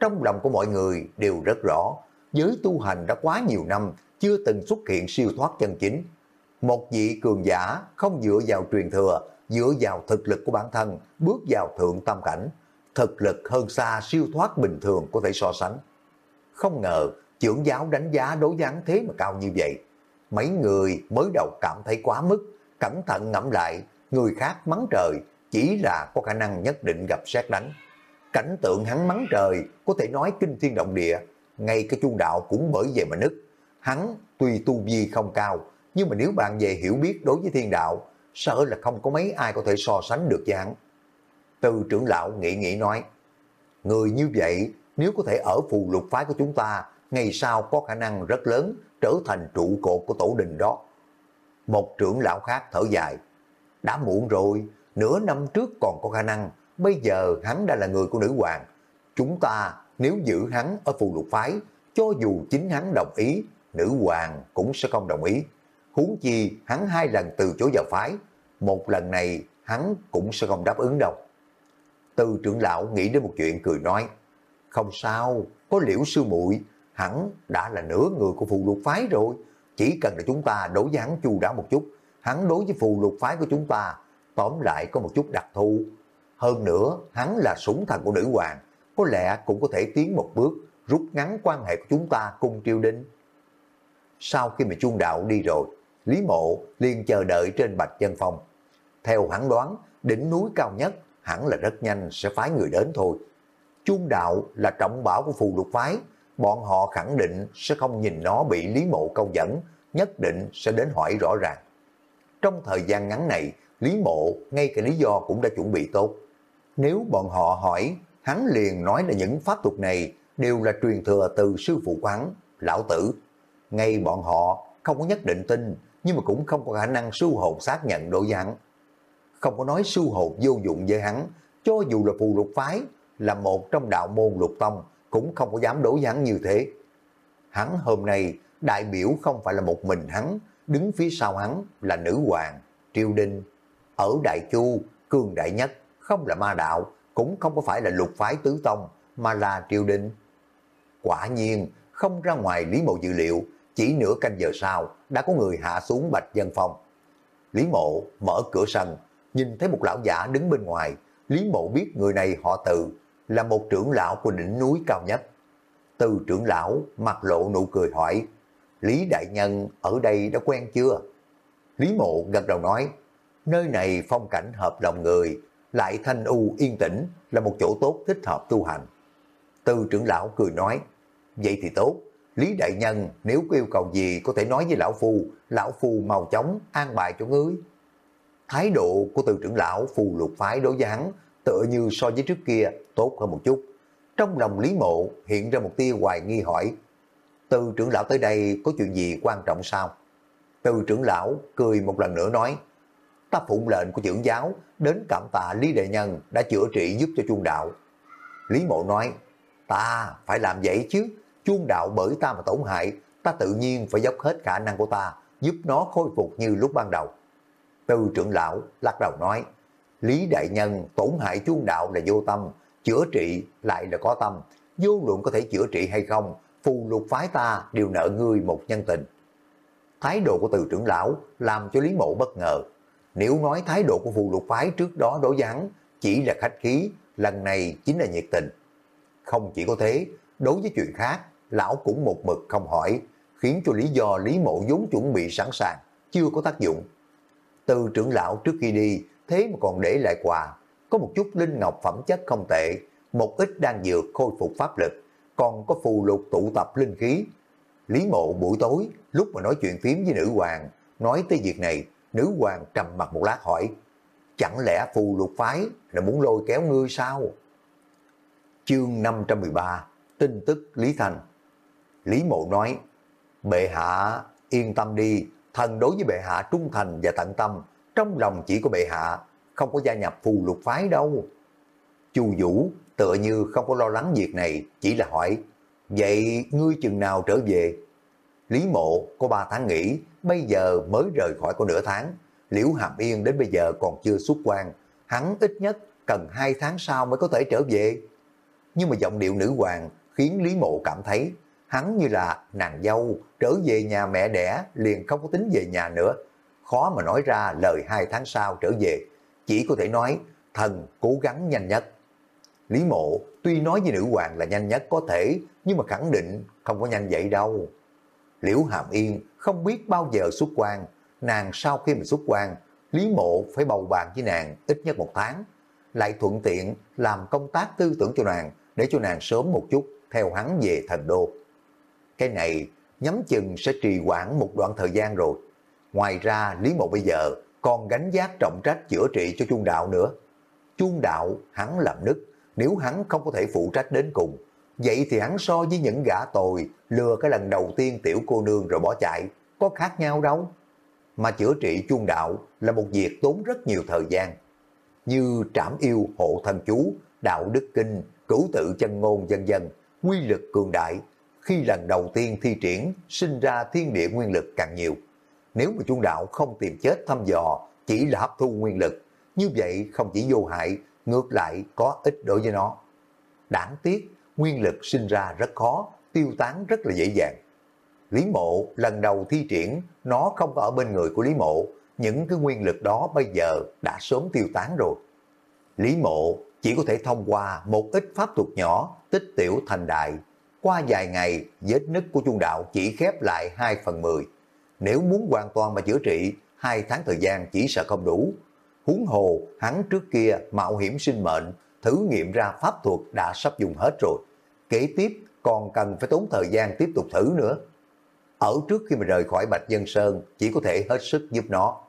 Trong lòng của mọi người đều rất rõ, giới tu hành đã quá nhiều năm chưa từng xuất hiện siêu thoát chân chính. Một vị cường giả không dựa vào truyền thừa, dựa vào thực lực của bản thân, bước vào thượng tam cảnh, thực lực hơn xa siêu thoát bình thường có thể so sánh. Không ngờ, trưởng giáo đánh giá đối gián thế mà cao như vậy. Mấy người mới đầu cảm thấy quá mức, cẩn thận ngẫm lại, người khác mắng trời, chỉ là có khả năng nhất định gặp xét đánh. Cảnh tượng hắn mắng trời có thể nói kinh thiên động địa, ngay cái chuông đạo cũng bởi vậy mà nứt. Hắn tuy tu vi không cao, nhưng mà nếu bạn về hiểu biết đối với thiên đạo, sợ là không có mấy ai có thể so sánh được với hắn. Từ trưởng lão nghĩ nghĩ nói, người như vậy nếu có thể ở phù lục phái của chúng ta, ngày sau có khả năng rất lớn trở thành trụ cột của tổ đình đó. Một trưởng lão khác thở dài, đã muộn rồi, nửa năm trước còn có khả năng, bây giờ hắn đã là người của nữ hoàng. Chúng ta nếu giữ hắn ở phù lục phái, cho dù chính hắn đồng ý, nữ hoàng cũng sẽ không đồng ý. Huống chi hắn hai lần từ chối vào phái, một lần này hắn cũng sẽ không đáp ứng đâu. Từ trưởng lão nghĩ đến một chuyện cười nói, không sao, có liễu sư muội hắn đã là nửa người của phù lục phái rồi, chỉ cần là chúng ta đối với hắn chu đáo một chút, hắn đối với phù lục phái của chúng ta, tóm lại có một chút đặc thù. Hơn nữa, hắn là súng thần của nữ hoàng, có lẽ cũng có thể tiến một bước, rút ngắn quan hệ của chúng ta cùng triều đình. Sau khi mà chuông đạo đi rồi, Lý Mộ liền chờ đợi trên Bạch Chân Phong. Theo hắn đoán, đỉnh núi cao nhất hẳn là rất nhanh sẽ phái người đến thôi. Chuông đạo là trọng bảo của phù lục phái, bọn họ khẳng định sẽ không nhìn nó bị Lý Mộ câu dẫn, nhất định sẽ đến hỏi rõ ràng. Trong thời gian ngắn này, Lý Mộ ngay cả lý do cũng đã chuẩn bị tốt. Nếu bọn họ hỏi, hắn liền nói là những pháp thuật này đều là truyền thừa từ sư phụ quán, lão tử. Ngay bọn họ không có nhất định tin, nhưng mà cũng không có khả năng sư hồn xác nhận đối với hắn. Không có nói sư hồn vô dụng với hắn, cho dù là phù lục phái, là một trong đạo môn lục tông, cũng không có dám đối với hắn như thế. Hắn hôm nay đại biểu không phải là một mình hắn, đứng phía sau hắn là nữ hoàng, triều đình. Ở Đại Chu, cường đại nhất, không là ma đạo, cũng không có phải là lục phái tứ tông, mà là triều đình. Quả nhiên, không ra ngoài Lý Mộ dự liệu, chỉ nửa canh giờ sau, đã có người hạ xuống Bạch Dân Phong. Lý Mộ mở cửa sân, nhìn thấy một lão giả đứng bên ngoài, Lý Mộ biết người này họ từ, là một trưởng lão của đỉnh núi cao nhất. Từ trưởng lão mặt lộ nụ cười hỏi, Lý Đại Nhân ở đây đã quen chưa? Lý Mộ gật đầu nói, nơi này phong cảnh hợp lòng người, lại thanh u yên tĩnh là một chỗ tốt thích hợp tu hành. Từ trưởng lão cười nói, vậy thì tốt, Lý Đại Nhân nếu có yêu cầu gì có thể nói với Lão Phu, Lão Phu mau chóng an bài cho ngươi. thái độ của từ trưởng lão phù lục phái đối với hắn tựa như so với trước kia tốt hơn một chút. Trong lòng Lý Mộ hiện ra một tia hoài nghi hỏi, từ trưởng lão tới đây có chuyện gì quan trọng sao? Từ trưởng lão cười một lần nữa nói, ta phụng lệnh của trưởng giáo đến cảm tạ Lý đệ Nhân đã chữa trị giúp cho chuông đạo. Lý Mộ nói, ta phải làm vậy chứ, chuông đạo bởi ta mà tổn hại, ta tự nhiên phải dốc hết khả năng của ta, giúp nó khôi phục như lúc ban đầu. Từ trưởng lão lắc đầu nói, Lý Đại Nhân tổn hại chuông đạo là vô tâm, chữa trị lại là có tâm, vô luận có thể chữa trị hay không, phù lục phái ta đều nợ ngươi một nhân tình. Thái độ của từ trưởng lão làm cho Lý Mộ bất ngờ. Nếu nói thái độ của phù lục phái trước đó đối dáng chỉ là khách khí, lần này chính là nhiệt tình. Không chỉ có thế, đối với chuyện khác, lão cũng một mực không hỏi, khiến cho lý do Lý Mộ vốn chuẩn bị sẵn sàng, chưa có tác dụng. Từ trưởng lão trước khi đi, thế mà còn để lại quà, có một chút linh ngọc phẩm chất không tệ, một ít đang dược khôi phục pháp lực, còn có phù lục tụ tập linh khí. Lý mộ buổi tối, lúc mà nói chuyện phím với nữ hoàng, nói tới việc này, nữ hoàng trầm mặt một lát hỏi, chẳng lẽ phù lục phái là muốn lôi kéo ngươi sao? Chương 513, tin tức Lý Thành Lý mộ nói, bệ hạ yên tâm đi, thần đối với bệ hạ trung thành và tận tâm, trong lòng chỉ có bệ hạ, không có gia nhập phù lục phái đâu. Chu Vũ tựa như không có lo lắng việc này, chỉ là hỏi, vậy ngươi chừng nào trở về? Lý Mộ có 3 tháng nghỉ, bây giờ mới rời khỏi có nửa tháng. Liễu Hàm Yên đến bây giờ còn chưa xuất quan, hắn ít nhất cần 2 tháng sau mới có thể trở về. Nhưng mà giọng điệu nữ hoàng khiến Lý Mộ cảm thấy hắn như là nàng dâu trở về nhà mẹ đẻ liền không có tính về nhà nữa. Khó mà nói ra lời hai tháng sau trở về, chỉ có thể nói thần cố gắng nhanh nhất. Lý mộ tuy nói với nữ hoàng là nhanh nhất có thể, nhưng mà khẳng định không có nhanh vậy đâu. Liễu Hàm Yên không biết bao giờ xuất quan, nàng sau khi mà xuất quan, Lý mộ phải bầu bàn với nàng ít nhất một tháng, lại thuận tiện làm công tác tư tưởng cho nàng để cho nàng sớm một chút theo hắn về thần đô. Cái này nhắm chừng sẽ trì hoãn một đoạn thời gian rồi. Ngoài ra Lý Mộ bây giờ còn gánh giác trọng trách chữa trị cho chuông đạo nữa. Chuông đạo hắn làm nứt, nếu hắn không có thể phụ trách đến cùng, vậy thì hắn so với những gã tồi lừa cái lần đầu tiên tiểu cô nương rồi bỏ chạy, có khác nhau đâu. Mà chữa trị chuông đạo là một việc tốn rất nhiều thời gian. Như trảm yêu hộ thân chú, đạo đức kinh, cửu tự chân ngôn dân dân, quy lực cường đại, khi lần đầu tiên thi triển sinh ra thiên địa nguyên lực càng nhiều. Nếu mà chuông đạo không tìm chết thăm dò, chỉ là hấp thu nguyên lực, như vậy không chỉ vô hại, ngược lại có ích đối với nó. Đáng tiếc, nguyên lực sinh ra rất khó, tiêu tán rất là dễ dàng. Lý mộ lần đầu thi triển, nó không có ở bên người của Lý mộ, những cái nguyên lực đó bây giờ đã sớm tiêu tán rồi. Lý mộ chỉ có thể thông qua một ít pháp thuật nhỏ, tích tiểu thành đại. Qua vài ngày, vết nứt của trung đạo chỉ khép lại 2 phần 10. Nếu muốn hoàn toàn mà chữa trị, hai tháng thời gian chỉ sợ không đủ. Huống hồ, hắn trước kia mạo hiểm sinh mệnh, thử nghiệm ra pháp thuật đã sắp dùng hết rồi. Kế tiếp còn cần phải tốn thời gian tiếp tục thử nữa. Ở trước khi mà rời khỏi Bạch Dân Sơn, chỉ có thể hết sức giúp nó.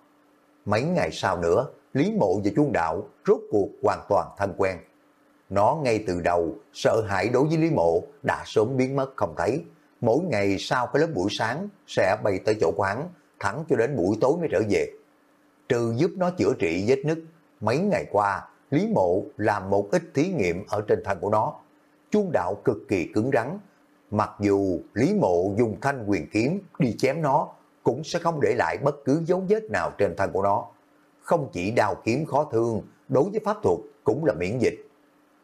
Mấy ngày sau nữa, Lý Mộ và Chuông Đạo rốt cuộc hoàn toàn thân quen. Nó ngay từ đầu, sợ hãi đối với Lý Mộ đã sớm biến mất không thấy. Mỗi ngày sau cái lớp buổi sáng sẽ bay tới chỗ quán, thẳng cho đến buổi tối mới trở về. Trừ giúp nó chữa trị vết nứt, mấy ngày qua, Lý Mộ làm một ít thí nghiệm ở trên thân của nó. Chuông đạo cực kỳ cứng rắn. Mặc dù Lý Mộ dùng thanh quyền kiếm đi chém nó, cũng sẽ không để lại bất cứ dấu vết nào trên thân của nó không chỉ đào kiếm khó thương, đối với pháp thuật cũng là miễn dịch.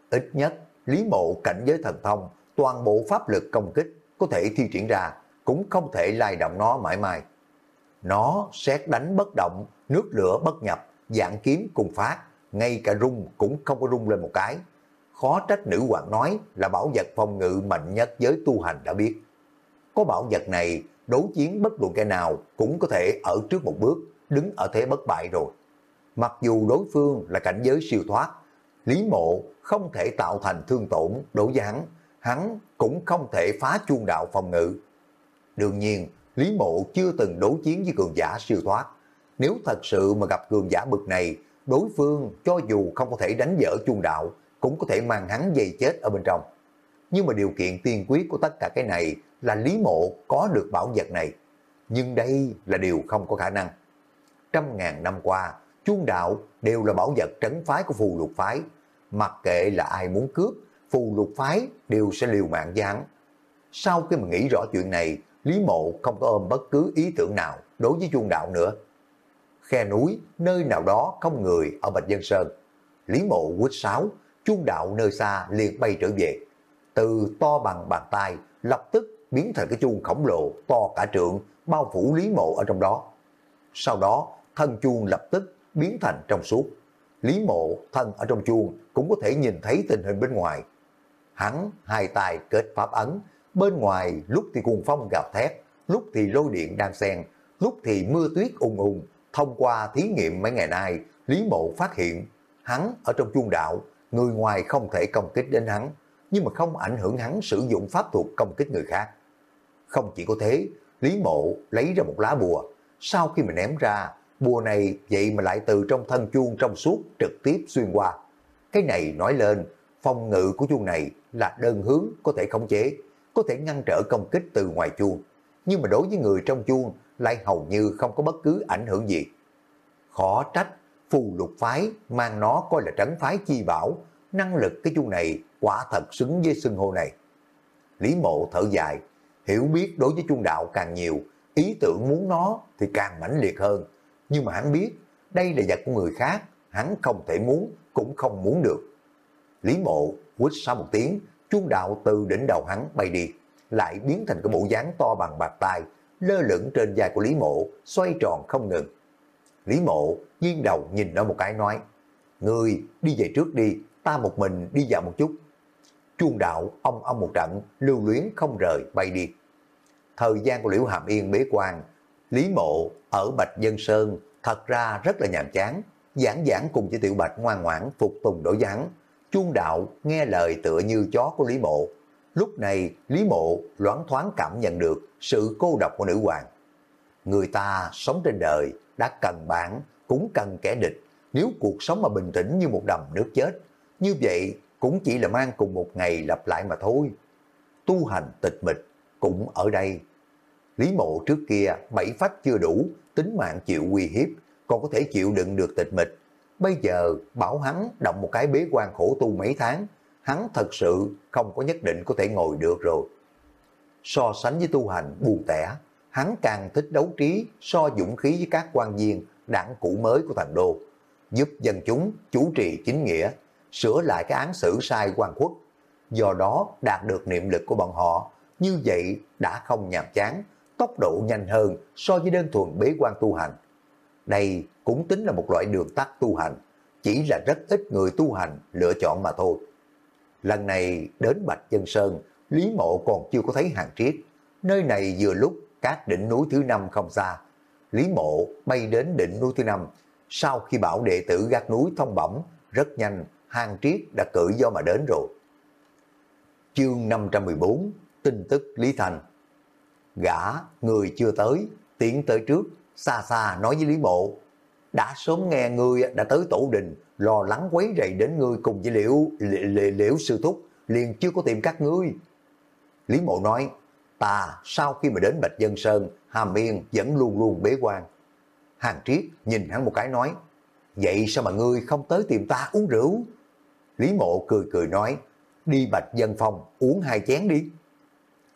Ít nhất, Lý Mộ cảnh giới thần thông, toàn bộ pháp lực công kích có thể thi triển ra, cũng không thể lai động nó mãi mãi. Nó xét đánh bất động, nước lửa bất nhập, dạng kiếm cùng phát, ngay cả rung cũng không có rung lên một cái. Khó trách nữ hoàng nói là bảo vật phòng ngự mạnh nhất giới tu hành đã biết. Có bảo vật này, đấu chiến bất luận cái nào cũng có thể ở trước một bước, đứng ở thế bất bại rồi. Mặc dù đối phương là cảnh giới siêu thoát, Lý Mộ không thể tạo thành thương tổn đối với hắn, hắn cũng không thể phá chuông đạo phòng ngự. Đương nhiên, Lý Mộ chưa từng đối chiến với cường giả siêu thoát, Nếu thật sự mà gặp cường giả bực này, đối phương cho dù không có thể đánh dở chuông đạo, cũng có thể mang hắn dây chết ở bên trong. Nhưng mà điều kiện tiên quyết của tất cả cái này là Lý Mộ có được bảo vật này. Nhưng đây là điều không có khả năng. Trăm ngàn năm qua, chuông đạo đều là bảo vật trấn phái của phù lục phái. Mặc kệ là ai muốn cướp, phù lục phái đều sẽ liều mạng với hắn. Sau khi mà nghĩ rõ chuyện này, Lý Mộ không có ôm bất cứ ý tưởng nào đối với chuông đạo nữa. Khe núi, nơi nào đó không người ở Bạch Dân Sơn. Lý Mộ quýt sáo, chuông đạo nơi xa liền bay trở về. Từ to bằng bàn tay, lập tức biến thành cái chuông khổng lồ to cả trượng, bao phủ Lý Mộ ở trong đó. Sau đó, thân chuông lập tức biến thành trong suốt. Lý Mộ thân ở trong chuông cũng có thể nhìn thấy tình hình bên ngoài. Hắn hai tay kết pháp ấn, bên ngoài lúc thì cuồng phong gào thét, lúc thì lôi điện đang xen, lúc thì mưa tuyết ung ung. Thông qua thí nghiệm mấy ngày nay, Lý Mộ phát hiện hắn ở trong chuông đạo, người ngoài không thể công kích đến hắn, nhưng mà không ảnh hưởng hắn sử dụng pháp thuật công kích người khác. Không chỉ có thế, Lý Mộ lấy ra một lá bùa, sau khi mình ném ra, bùa này vậy mà lại từ trong thân chuông trong suốt trực tiếp xuyên qua. Cái này nói lên, phòng ngự của chuông này là đơn hướng có thể khống chế, có thể ngăn trở công kích từ ngoài chuông. Nhưng mà đối với người trong chuông lại hầu như không có bất cứ ảnh hưởng gì. Khó trách, phù lục phái mang nó coi là trấn phái chi bảo, năng lực cái chuông này quả thật xứng với xưng hô này. Lý mộ thở dài, hiểu biết đối với chuông đạo càng nhiều, ý tưởng muốn nó thì càng mãnh liệt hơn. Nhưng mà hắn biết, đây là vật của người khác, hắn không thể muốn, cũng không muốn được. Lý mộ quýt sau một tiếng, chuông đạo từ đỉnh đầu hắn bay đi, lại biến thành cái bộ dáng to bằng bạc tay, lơ lửng trên vai của Lý mộ, xoay tròn không ngừng. Lý mộ nghiêng đầu nhìn nó một cái nói, Người đi về trước đi, ta một mình đi dạo một chút. Chuông đạo ông ông một trận, lưu luyến không rời bay đi. Thời gian của Liễu Hàm Yên bế quan, Lý Mộ ở Bạch Dân Sơn thật ra rất là nhàm chán, giảng giảng cùng với Tiểu Bạch ngoan ngoãn phục tùng đổi giảng, Chuông đạo nghe lời tựa như chó của Lý Mộ. Lúc này Lý Mộ loáng thoáng cảm nhận được sự cô độc của nữ hoàng. Người ta sống trên đời đã cần bạn, cũng cần kẻ địch. Nếu cuộc sống mà bình tĩnh như một đầm nước chết, như vậy cũng chỉ là mang cùng một ngày lặp lại mà thôi. Tu hành tịch mịch cũng ở đây. Lý mộ trước kia bảy phách chưa đủ, tính mạng chịu uy hiếp, còn có thể chịu đựng được tịch mịch. Bây giờ bảo hắn động một cái bế quan khổ tu mấy tháng, hắn thật sự không có nhất định có thể ngồi được rồi. So sánh với tu hành buồn tẻ, hắn càng thích đấu trí so dũng khí với các quan viên đảng cũ mới của thành đô, giúp dân chúng chủ trì chính nghĩa, sửa lại cái án xử sai quan quốc Do đó đạt được niệm lực của bọn họ, như vậy đã không nhàm chán, tốc độ nhanh hơn so với đơn thuần bế quan tu hành. Đây cũng tính là một loại đường tắt tu hành, chỉ là rất ít người tu hành lựa chọn mà thôi. Lần này đến Bạch Dân Sơn, Lý Mộ còn chưa có thấy hàng triết. Nơi này vừa lúc các đỉnh núi thứ năm không xa. Lý Mộ bay đến đỉnh núi thứ năm. Sau khi bảo đệ tử gác núi thông bẩm, rất nhanh hàng triết đã cử do mà đến rồi. Chương 514 Tin tức Lý Thành Gã, người chưa tới, tiến tới trước, xa xa nói với Lý Mộ. Đã sớm nghe ngươi đã tới tổ đình, lo lắng quấy rầy đến ngươi cùng với liễu, liễu, liễu sư thúc, liền chưa có tìm các ngươi. Lý Mộ nói, ta sau khi mà đến Bạch Dân Sơn, Hàm Yên vẫn luôn luôn bế quan. Hàng Triết nhìn hắn một cái nói, vậy sao mà ngươi không tới tìm ta uống rượu? Lý Mộ cười cười nói, đi Bạch Dân Phong uống hai chén đi.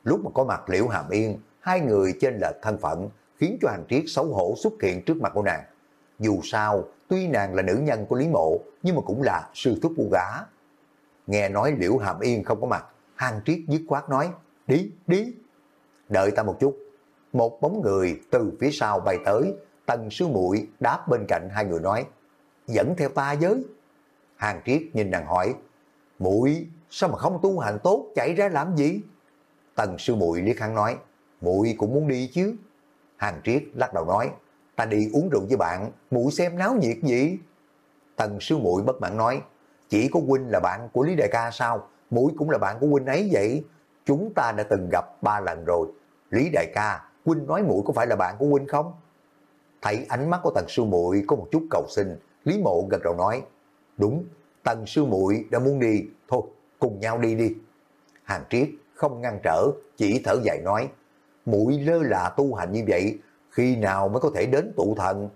Lúc mà có mặt Liễu Hàm Yên, hai người trên lệch thân phận khiến cho Hàng Triết xấu hổ xuất hiện trước mặt cô nàng. Dù sao, tuy nàng là nữ nhân của Lý Mộ, nhưng mà cũng là sư thúc của gã. Nghe nói Liễu Hàm Yên không có mặt, Hàng Triết dứt khoát nói, đi, đi. Đợi ta một chút. Một bóng người từ phía sau bay tới, tần sư muội đáp bên cạnh hai người nói, dẫn theo ta với. Hàng Triết nhìn nàng hỏi, muội sao mà không tu hành tốt chạy ra làm gì? Tần sư muội liếc hắn nói, muội cũng muốn đi chứ. Hàng Triết lắc đầu nói, ta đi uống rượu với bạn, muội xem náo nhiệt gì? Tần sư muội bất mãn nói, chỉ có huynh là bạn của Lý Đại ca sao? Muội cũng là bạn của huynh ấy vậy. Chúng ta đã từng gặp ba lần rồi. Lý Đại ca, huynh nói muội có phải là bạn của huynh không? Thấy ánh mắt của tần sư muội có một chút cầu xin, Lý Mộ gật đầu nói, đúng, tần sư muội đã muốn đi, thôi, cùng nhau đi đi. Hàng Triết không ngăn trở, chỉ thở dài nói, muội lơ là tu hành như vậy, khi nào mới có thể đến tụ thần?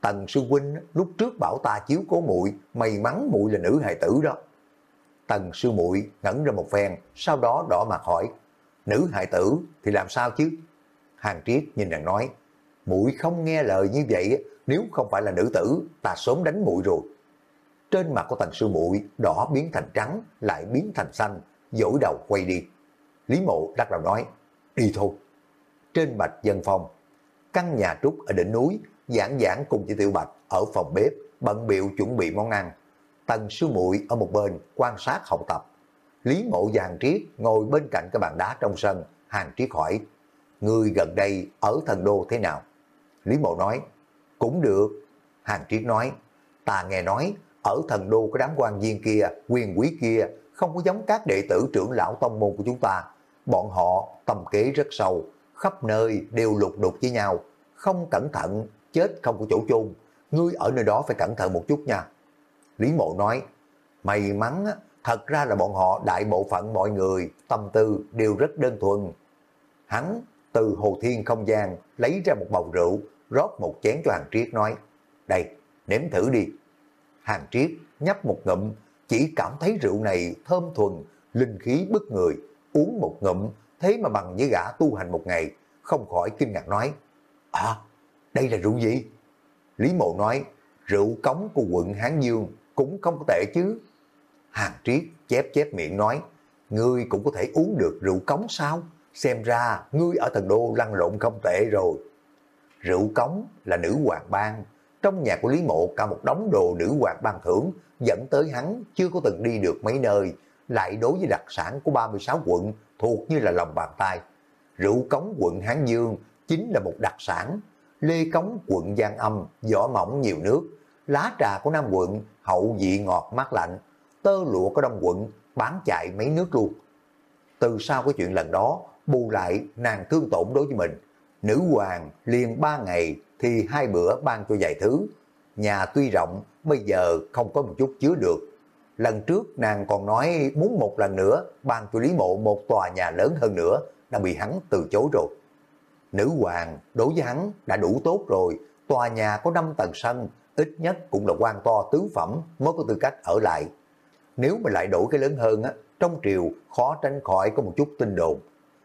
Tần sư huynh lúc trước bảo ta chiếu cố muội, may mắn muội là nữ hài tử đó. Tần sư muội ngẩn ra một phen, sau đó đỏ mặt hỏi, nữ hài tử thì làm sao chứ? Hàng Triết nhìn nàng nói, muội không nghe lời như vậy, nếu không phải là nữ tử, ta sớm đánh muội rồi. Trên mặt của tần sư muội đỏ biến thành trắng, lại biến thành xanh, dỗi đầu quay đi. Lý mộ đắc đầu nói, đi thôi. Trên bạch dân phong, căn nhà trúc ở đỉnh núi, giảng giảng cùng chị Tiểu Bạch ở phòng bếp, bận biệu chuẩn bị món ăn. Tần sư muội ở một bên quan sát học tập. Lý mộ vàng triết ngồi bên cạnh cái bàn đá trong sân, hàng triết hỏi, người gần đây ở thần đô thế nào? Lý mộ nói, cũng được. Hàng triết nói, ta nghe nói, ở thần đô có đám quan viên kia, quyền quý kia, không có giống các đệ tử trưởng lão tông môn của chúng ta. Bọn họ tầm kế rất sâu, khắp nơi đều lục đục với nhau, không cẩn thận, chết không có chỗ chôn ngươi ở nơi đó phải cẩn thận một chút nha. Lý Mộ nói, may mắn thật ra là bọn họ đại bộ phận mọi người, tâm tư đều rất đơn thuần. Hắn từ hồ thiên không gian lấy ra một bầu rượu, rót một chén cho Hàng Triết nói, đây, nếm thử đi. Hàng Triết nhấp một ngụm, chỉ cảm thấy rượu này thơm thuần, linh khí bức người, uống một ngụm, thế mà bằng với gã tu hành một ngày, không khỏi kinh ngạc nói, à, đây là rượu gì? Lý Mộ nói, rượu cống của quận Hán Dương cũng không có tệ chứ. Hàng Triết chép chép miệng nói, ngươi cũng có thể uống được rượu cống sao? Xem ra ngươi ở thần đô lăn lộn không tệ rồi. Rượu cống là nữ hoàng bang. trong nhà của Lý Mộ cả một đống đồ nữ hoàng ban thưởng, dẫn tới hắn chưa có từng đi được mấy nơi, lại đối với đặc sản của 36 quận thuộc như là lòng bàn tay. Rượu cống quận Hán Dương chính là một đặc sản, lê cống quận Giang Âm, vỏ mỏng nhiều nước, lá trà của Nam quận, hậu vị ngọt mát lạnh, tơ lụa của Đông quận, bán chạy mấy nước luôn. Từ sau cái chuyện lần đó, bù lại nàng thương tổn đối với mình. Nữ hoàng liền ba ngày thì hai bữa ban cho vài thứ. Nhà tuy rộng, bây giờ không có một chút chứa được. Lần trước nàng còn nói muốn một lần nữa ban cho Lý Mộ một tòa nhà lớn hơn nữa, đã bị hắn từ chối rồi. Nữ hoàng đối với hắn đã đủ tốt rồi, tòa nhà có 5 tầng sân, ít nhất cũng là quan to tứ phẩm mới có tư cách ở lại. Nếu mà lại đổi cái lớn hơn á, trong triều khó tránh khỏi có một chút tin đồn.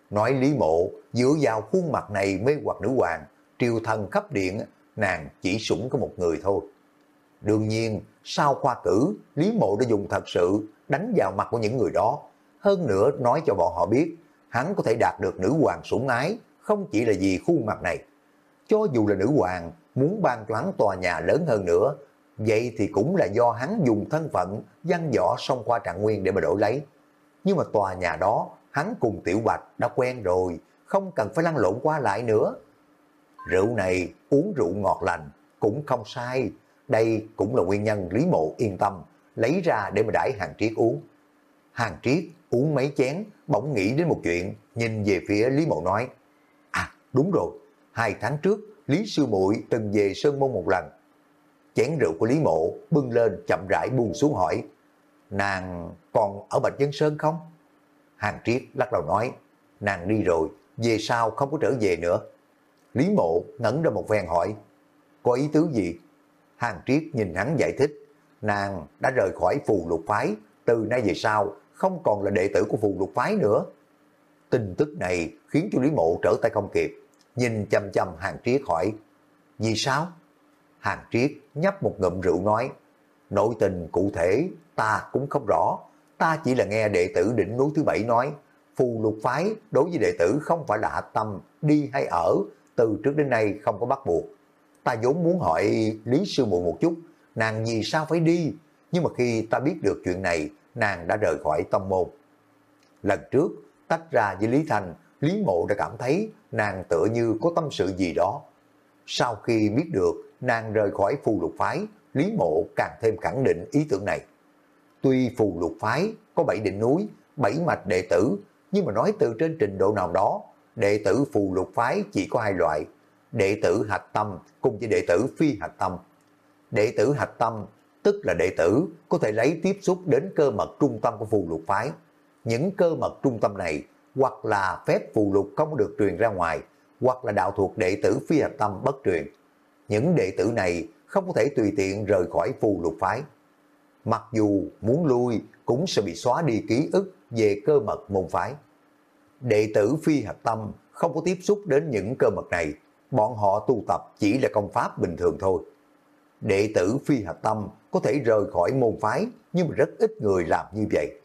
Nói Lý Mộ dựa vào khuôn mặt này mê hoặc nữ hoàng, triều thần khắp điện, nàng chỉ sủng có một người thôi. Đương nhiên, sau khoa cử, Lý Mộ đã dùng thật sự đánh vào mặt của những người đó. Hơn nữa nói cho bọn họ biết, hắn có thể đạt được nữ hoàng sủng ái, không chỉ là vì khuôn mặt này. Cho dù là nữ hoàng muốn ban cho hắn tòa nhà lớn hơn nữa, vậy thì cũng là do hắn dùng thân phận văn võ song qua trạng nguyên để mà đổi lấy. Nhưng mà tòa nhà đó, hắn cùng Tiểu Bạch đã quen rồi, không cần phải lăn lộn qua lại nữa. Rượu này uống rượu ngọt lành cũng không sai, đây cũng là nguyên nhân Lý Mộ yên tâm, lấy ra để mà đãi hàng triết uống. Hàng triết uống mấy chén, bỗng nghĩ đến một chuyện, nhìn về phía Lý Mộ nói, À đúng rồi, hai tháng trước Lý Sư muội từng về Sơn Môn một lần. Chén rượu của Lý Mộ bưng lên chậm rãi buông xuống hỏi, nàng còn ở Bạch Dân Sơn không? Hàng Triết lắc đầu nói, nàng đi rồi, về sau không có trở về nữa. Lý Mộ ngẩn ra một phen hỏi, có ý tứ gì? Hàng Triết nhìn hắn giải thích, nàng đã rời khỏi phù lục phái, từ nay về sau không còn là đệ tử của phù lục phái nữa. Tin tức này khiến cho Lý Mộ trở tay không kịp, nhìn chăm chăm Hàng Triết hỏi, vì sao? Hàng Triết nhấp một ngụm rượu nói, nội tình cụ thể ta cũng không rõ, ta chỉ là nghe đệ tử đỉnh núi thứ bảy nói, phù lục phái đối với đệ tử không phải là hạ tâm, đi hay ở, từ trước đến nay không có bắt buộc. Ta vốn muốn hỏi Lý Sư Muội một chút, nàng vì sao phải đi, nhưng mà khi ta biết được chuyện này, nàng đã rời khỏi tâm môn. Lần trước, tách ra với Lý Thành, Lý Mộ đã cảm thấy nàng tựa như có tâm sự gì đó. Sau khi biết được nàng rời khỏi phù lục phái, Lý Mộ càng thêm khẳng định ý tưởng này. Tuy phù lục phái có bảy đỉnh núi, bảy mạch đệ tử, nhưng mà nói từ trên trình độ nào đó, đệ tử phù lục phái chỉ có hai loại đệ tử hạch tâm cùng với đệ tử phi hạch tâm. Đệ tử hạch tâm tức là đệ tử có thể lấy tiếp xúc đến cơ mật trung tâm của phù lục phái. Những cơ mật trung tâm này hoặc là phép phù lục không được truyền ra ngoài, hoặc là đạo thuộc đệ tử phi hạch tâm bất truyền. Những đệ tử này không có thể tùy tiện rời khỏi phù lục phái. Mặc dù muốn lui cũng sẽ bị xóa đi ký ức về cơ mật môn phái. Đệ tử phi hạch tâm không có tiếp xúc đến những cơ mật này, bọn họ tu tập chỉ là công pháp bình thường thôi. Đệ tử phi hạch tâm có thể rời khỏi môn phái, nhưng mà rất ít người làm như vậy.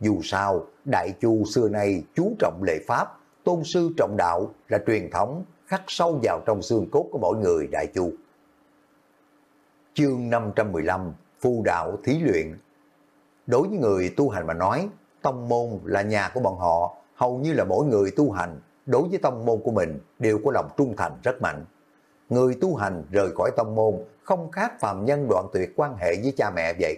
Dù sao, Đại Chu xưa nay chú trọng lệ pháp, tôn sư trọng đạo là truyền thống khắc sâu vào trong xương cốt của mỗi người Đại Chu. Chương 515 Phu đạo thí luyện Đối với người tu hành mà nói, tông môn là nhà của bọn họ, hầu như là mỗi người tu hành, đối với tông môn của mình đều có lòng trung thành rất mạnh. Người tu hành rời khỏi tông môn không khác phàm nhân đoạn tuyệt quan hệ với cha mẹ vậy.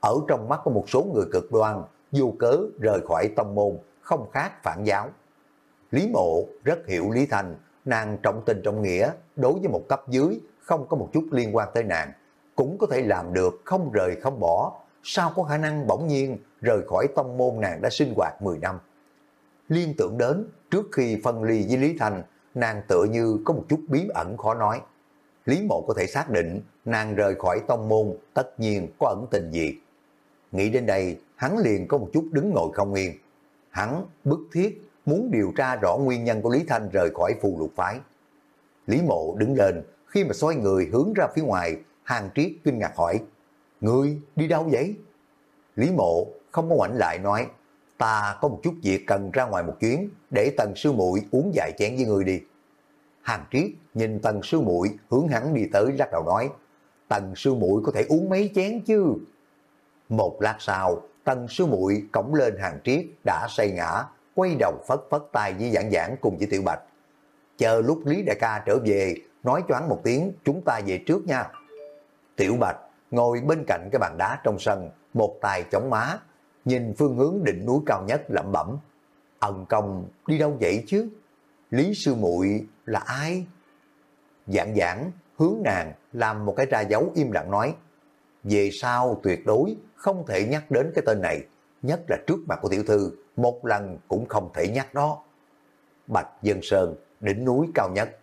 Ở trong mắt của một số người cực đoan, vô cớ rời khỏi tông môn, không khác phản giáo. Lý mộ rất hiểu Lý Thành, nàng trọng tình trọng nghĩa, đối với một cấp dưới không có một chút liên quan tới nàng, cũng có thể làm được không rời không bỏ, sao có khả năng bỗng nhiên rời khỏi tông môn nàng đã sinh hoạt 10 năm. Liên tưởng đến trước khi phân ly với Lý Thành, nàng tựa như có một chút bí ẩn khó nói. Lý mộ có thể xác định nàng rời khỏi tông môn tất nhiên có ẩn tình gì. Nghĩ đến đây, hắn liền có một chút đứng ngồi không yên. Hắn bức thiết muốn điều tra rõ nguyên nhân của Lý Thanh rời khỏi phù lục phái. Lý mộ đứng lên, khi mà xoay người hướng ra phía ngoài, hàng triết kinh ngạc hỏi, Ngươi đi đâu vậy? Lý mộ không có ngoảnh lại nói, ta có một chút việc cần ra ngoài một chuyến, để tần sư muội uống vài chén với người đi. Hàng triết nhìn tần sư muội hướng hắn đi tới lắc đầu nói, tần sư muội có thể uống mấy chén chứ? Một lát sau, tần sư muội cổng lên hàng triết đã say ngã, quay đầu phất phất tay với giảng giảng cùng với tiểu bạch. Chờ lúc Lý Đại ca trở về, nói choáng một tiếng, chúng ta về trước nha. Tiểu bạch ngồi bên cạnh cái bàn đá trong sân, một tay chống má, nhìn phương hướng đỉnh núi cao nhất lẩm bẩm. Ẩn công đi đâu vậy chứ? Lý sư muội là ai? Giảng giảng hướng nàng làm một cái ra dấu im lặng nói. Về sau tuyệt đối không thể nhắc đến cái tên này, nhất là trước mặt của tiểu thư, một lần cũng không thể nhắc đó. Bạch Dân Sơn, đỉnh núi cao nhất.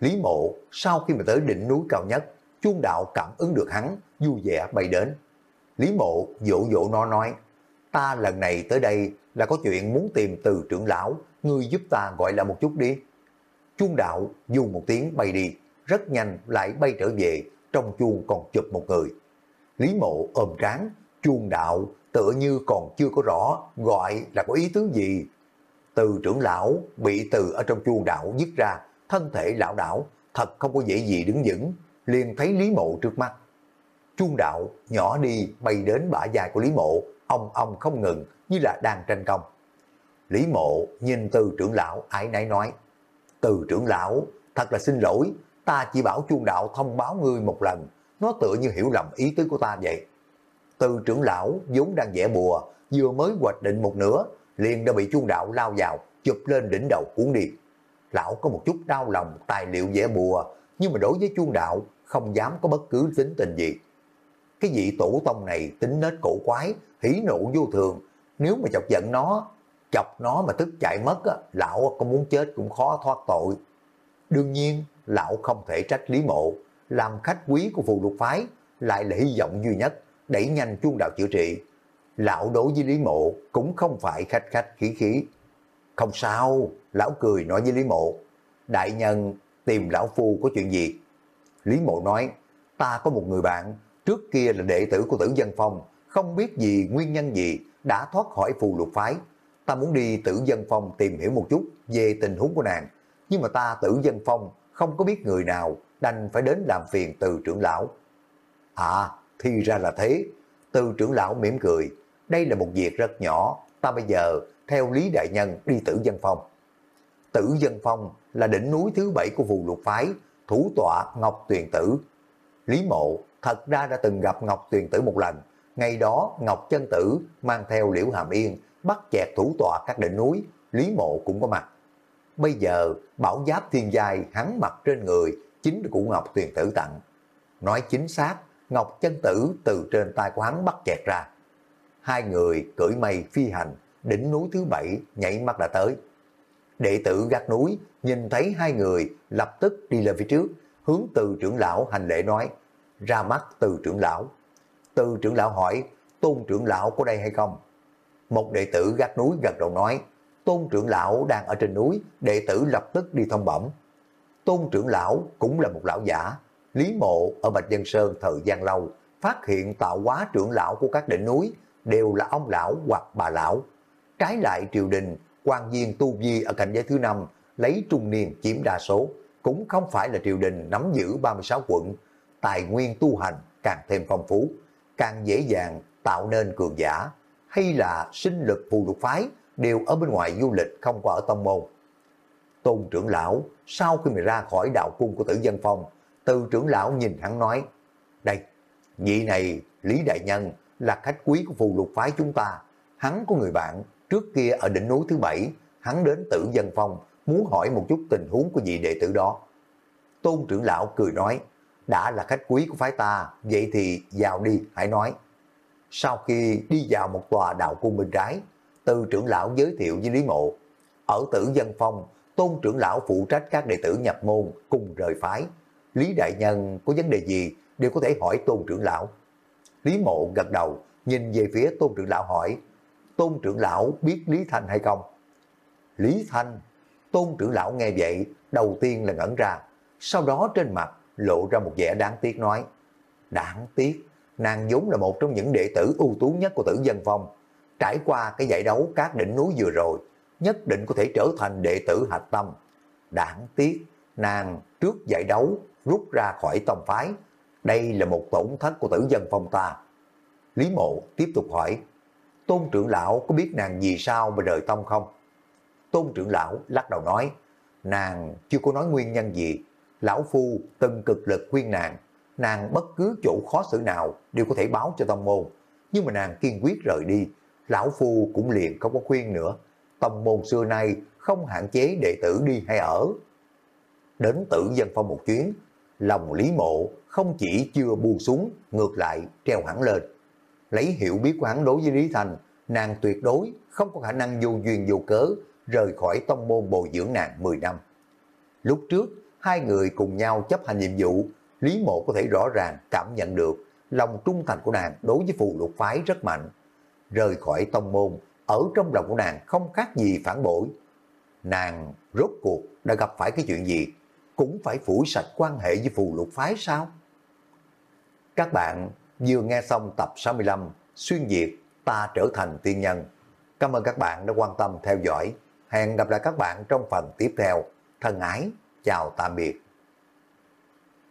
Lý mộ sau khi mà tới đỉnh núi cao nhất, chuông đạo cảm ứng được hắn, vui vẻ bay đến. Lý mộ dỗ dỗ nó nói, ta lần này tới đây là có chuyện muốn tìm từ trưởng lão, ngươi giúp ta gọi là một chút đi. Chuông đạo dù một tiếng bay đi, rất nhanh lại bay trở về, trong chuông còn chụp một người. Lý mộ ôm trán, chuông đạo tựa như còn chưa có rõ gọi là có ý tứ gì. Từ trưởng lão bị từ ở trong chuông đạo dứt ra, thân thể lão đảo, thật không có dễ gì đứng vững, liền thấy Lý mộ trước mắt. Chuông đạo nhỏ đi bay đến bả dài của Lý mộ, ông ông không ngừng như là đang tranh công. Lý mộ nhìn từ trưởng lão ái nãy nói, từ trưởng lão, thật là xin lỗi, ta chỉ bảo chuông đạo thông báo ngươi một lần, nó tựa như hiểu lầm ý tứ của ta vậy. Từ trưởng lão vốn đang vẽ bùa, vừa mới hoạch định một nửa, liền đã bị chuông đạo lao vào, chụp lên đỉnh đầu cuốn đi. Lão có một chút đau lòng tài liệu vẽ bùa, nhưng mà đối với chuông đạo không dám có bất cứ tính tình gì. Cái vị tổ tông này tính nết cổ quái, hỉ nộ vô thường, nếu mà chọc giận nó, chọc nó mà tức chạy mất, á, lão có muốn chết cũng khó thoát tội. Đương nhiên, lão không thể trách Lý Mộ, làm khách quý của phù lục phái, lại là hy vọng duy nhất đẩy nhanh chuông đạo chữa trị. Lão đối với Lý Mộ cũng không phải khách khách khí khí. Không sao, lão cười nói với Lý Mộ, đại nhân tìm lão phu có chuyện gì? Lý Mộ nói, ta có một người bạn, trước kia là đệ tử của tử dân phong, không biết gì nguyên nhân gì đã thoát khỏi phù lục phái. Ta muốn đi tử dân phong tìm hiểu một chút về tình huống của nàng, nhưng mà ta tử dân phong không có biết người nào, đành phải đến làm phiền từ trưởng lão. À, thì ra là thế. Từ trưởng lão mỉm cười, đây là một việc rất nhỏ, ta bây giờ theo Lý Đại Nhân đi tử dân phong. Tử dân phong là đỉnh núi thứ bảy của phù lục phái, thủ tọa Ngọc Tuyền Tử. Lý Mộ thật ra đã từng gặp Ngọc Tuyền Tử một lần, ngày đó Ngọc Chân Tử mang theo Liễu Hàm Yên bắt chẹt thủ tọa các đỉnh núi, Lý Mộ cũng có mặt. bây giờ bảo giáp thiên giai hắn mặc trên người chính là của Ngọc Tuyền Tử tặng. Nói chính xác, Ngọc chân tử từ trên tay của hắn bắt chẹt ra. Hai người cưỡi mây phi hành, đỉnh núi thứ bảy nhảy mắt đã tới. Đệ tử gác núi nhìn thấy hai người lập tức đi lên phía trước, hướng từ trưởng lão hành lễ nói, ra mắt từ trưởng lão. Từ trưởng lão hỏi, tôn trưởng lão có đây hay không? Một đệ tử gác núi gật đầu nói, tôn trưởng lão đang ở trên núi, đệ tử lập tức đi thông bẩm. Tôn trưởng lão cũng là một lão giả, Lý Mộ ở Bạch Dân Sơn thời gian lâu, phát hiện tạo hóa trưởng lão của các đỉnh núi đều là ông lão hoặc bà lão. Trái lại triều đình, quan viên tu vi ở cảnh giới thứ năm lấy trung niên chiếm đa số, cũng không phải là triều đình nắm giữ 36 quận, tài nguyên tu hành càng thêm phong phú, càng dễ dàng tạo nên cường giả, hay là sinh lực phù lục phái đều ở bên ngoài du lịch không có ở tông môn. Tôn trưởng lão sau khi mà ra khỏi đạo cung của tử dân phong, từ trưởng lão nhìn hắn nói, đây, vị này Lý Đại Nhân là khách quý của phù lục phái chúng ta, hắn có người bạn trước kia ở đỉnh núi thứ bảy, hắn đến tử dân phong muốn hỏi một chút tình huống của vị đệ tử đó. Tôn trưởng lão cười nói, đã là khách quý của phái ta, vậy thì vào đi, hãy nói. Sau khi đi vào một tòa đạo cung bên trái, từ trưởng lão giới thiệu với Lý Mộ, ở tử dân phong, tôn trưởng lão phụ trách các đệ tử nhập môn cùng rời phái. Lý Đại Nhân có vấn đề gì đều có thể hỏi tôn trưởng lão. Lý Mộ gật đầu, nhìn về phía tôn trưởng lão hỏi, tôn trưởng lão biết Lý Thanh hay không? Lý Thanh, tôn trưởng lão nghe vậy, đầu tiên là ngẩn ra, sau đó trên mặt lộ ra một vẻ đáng tiếc nói, đáng tiếc, nàng vốn là một trong những đệ tử ưu tú nhất của tử dân phong, trải qua cái giải đấu các đỉnh núi vừa rồi, nhất định có thể trở thành đệ tử hạch tâm. Đáng tiếc, nàng trước giải đấu rút ra khỏi tông phái, đây là một tổn thất của tử dân phong ta. Lý mộ tiếp tục hỏi, tôn trưởng lão có biết nàng vì sao mà rời tông không? Tôn trưởng lão lắc đầu nói, nàng chưa có nói nguyên nhân gì, lão phu từng cực lực khuyên nàng, nàng bất cứ chỗ khó xử nào đều có thể báo cho tông môn, nhưng mà nàng kiên quyết rời đi, lão phu cũng liền không có khuyên nữa. Tông môn xưa nay không hạn chế đệ tử đi hay ở. Đến tử dân phong một chuyến, lòng lý mộ không chỉ chưa buông xuống, ngược lại treo hẳn lên. Lấy hiểu biết của hắn đối với Lý Thành, nàng tuyệt đối không có khả năng vô duyên vô cớ rời khỏi tông môn bồi dưỡng nàng 10 năm. Lúc trước, hai người cùng nhau chấp hành nhiệm vụ, Lý Mộ có thể rõ ràng cảm nhận được lòng trung thành của nàng đối với phù lục phái rất mạnh. Rời khỏi tông môn, ở trong lòng của nàng không khác gì phản bội. Nàng rốt cuộc đã gặp phải cái chuyện gì, cũng phải phủi sạch quan hệ với phù lục phái sao? Các bạn vừa nghe xong tập 65 Xuyên Việt ta trở thành tiên nhân. Cảm ơn các bạn đã quan tâm theo dõi. Hẹn gặp lại các bạn trong phần tiếp theo. Thân ái, chào tạm biệt.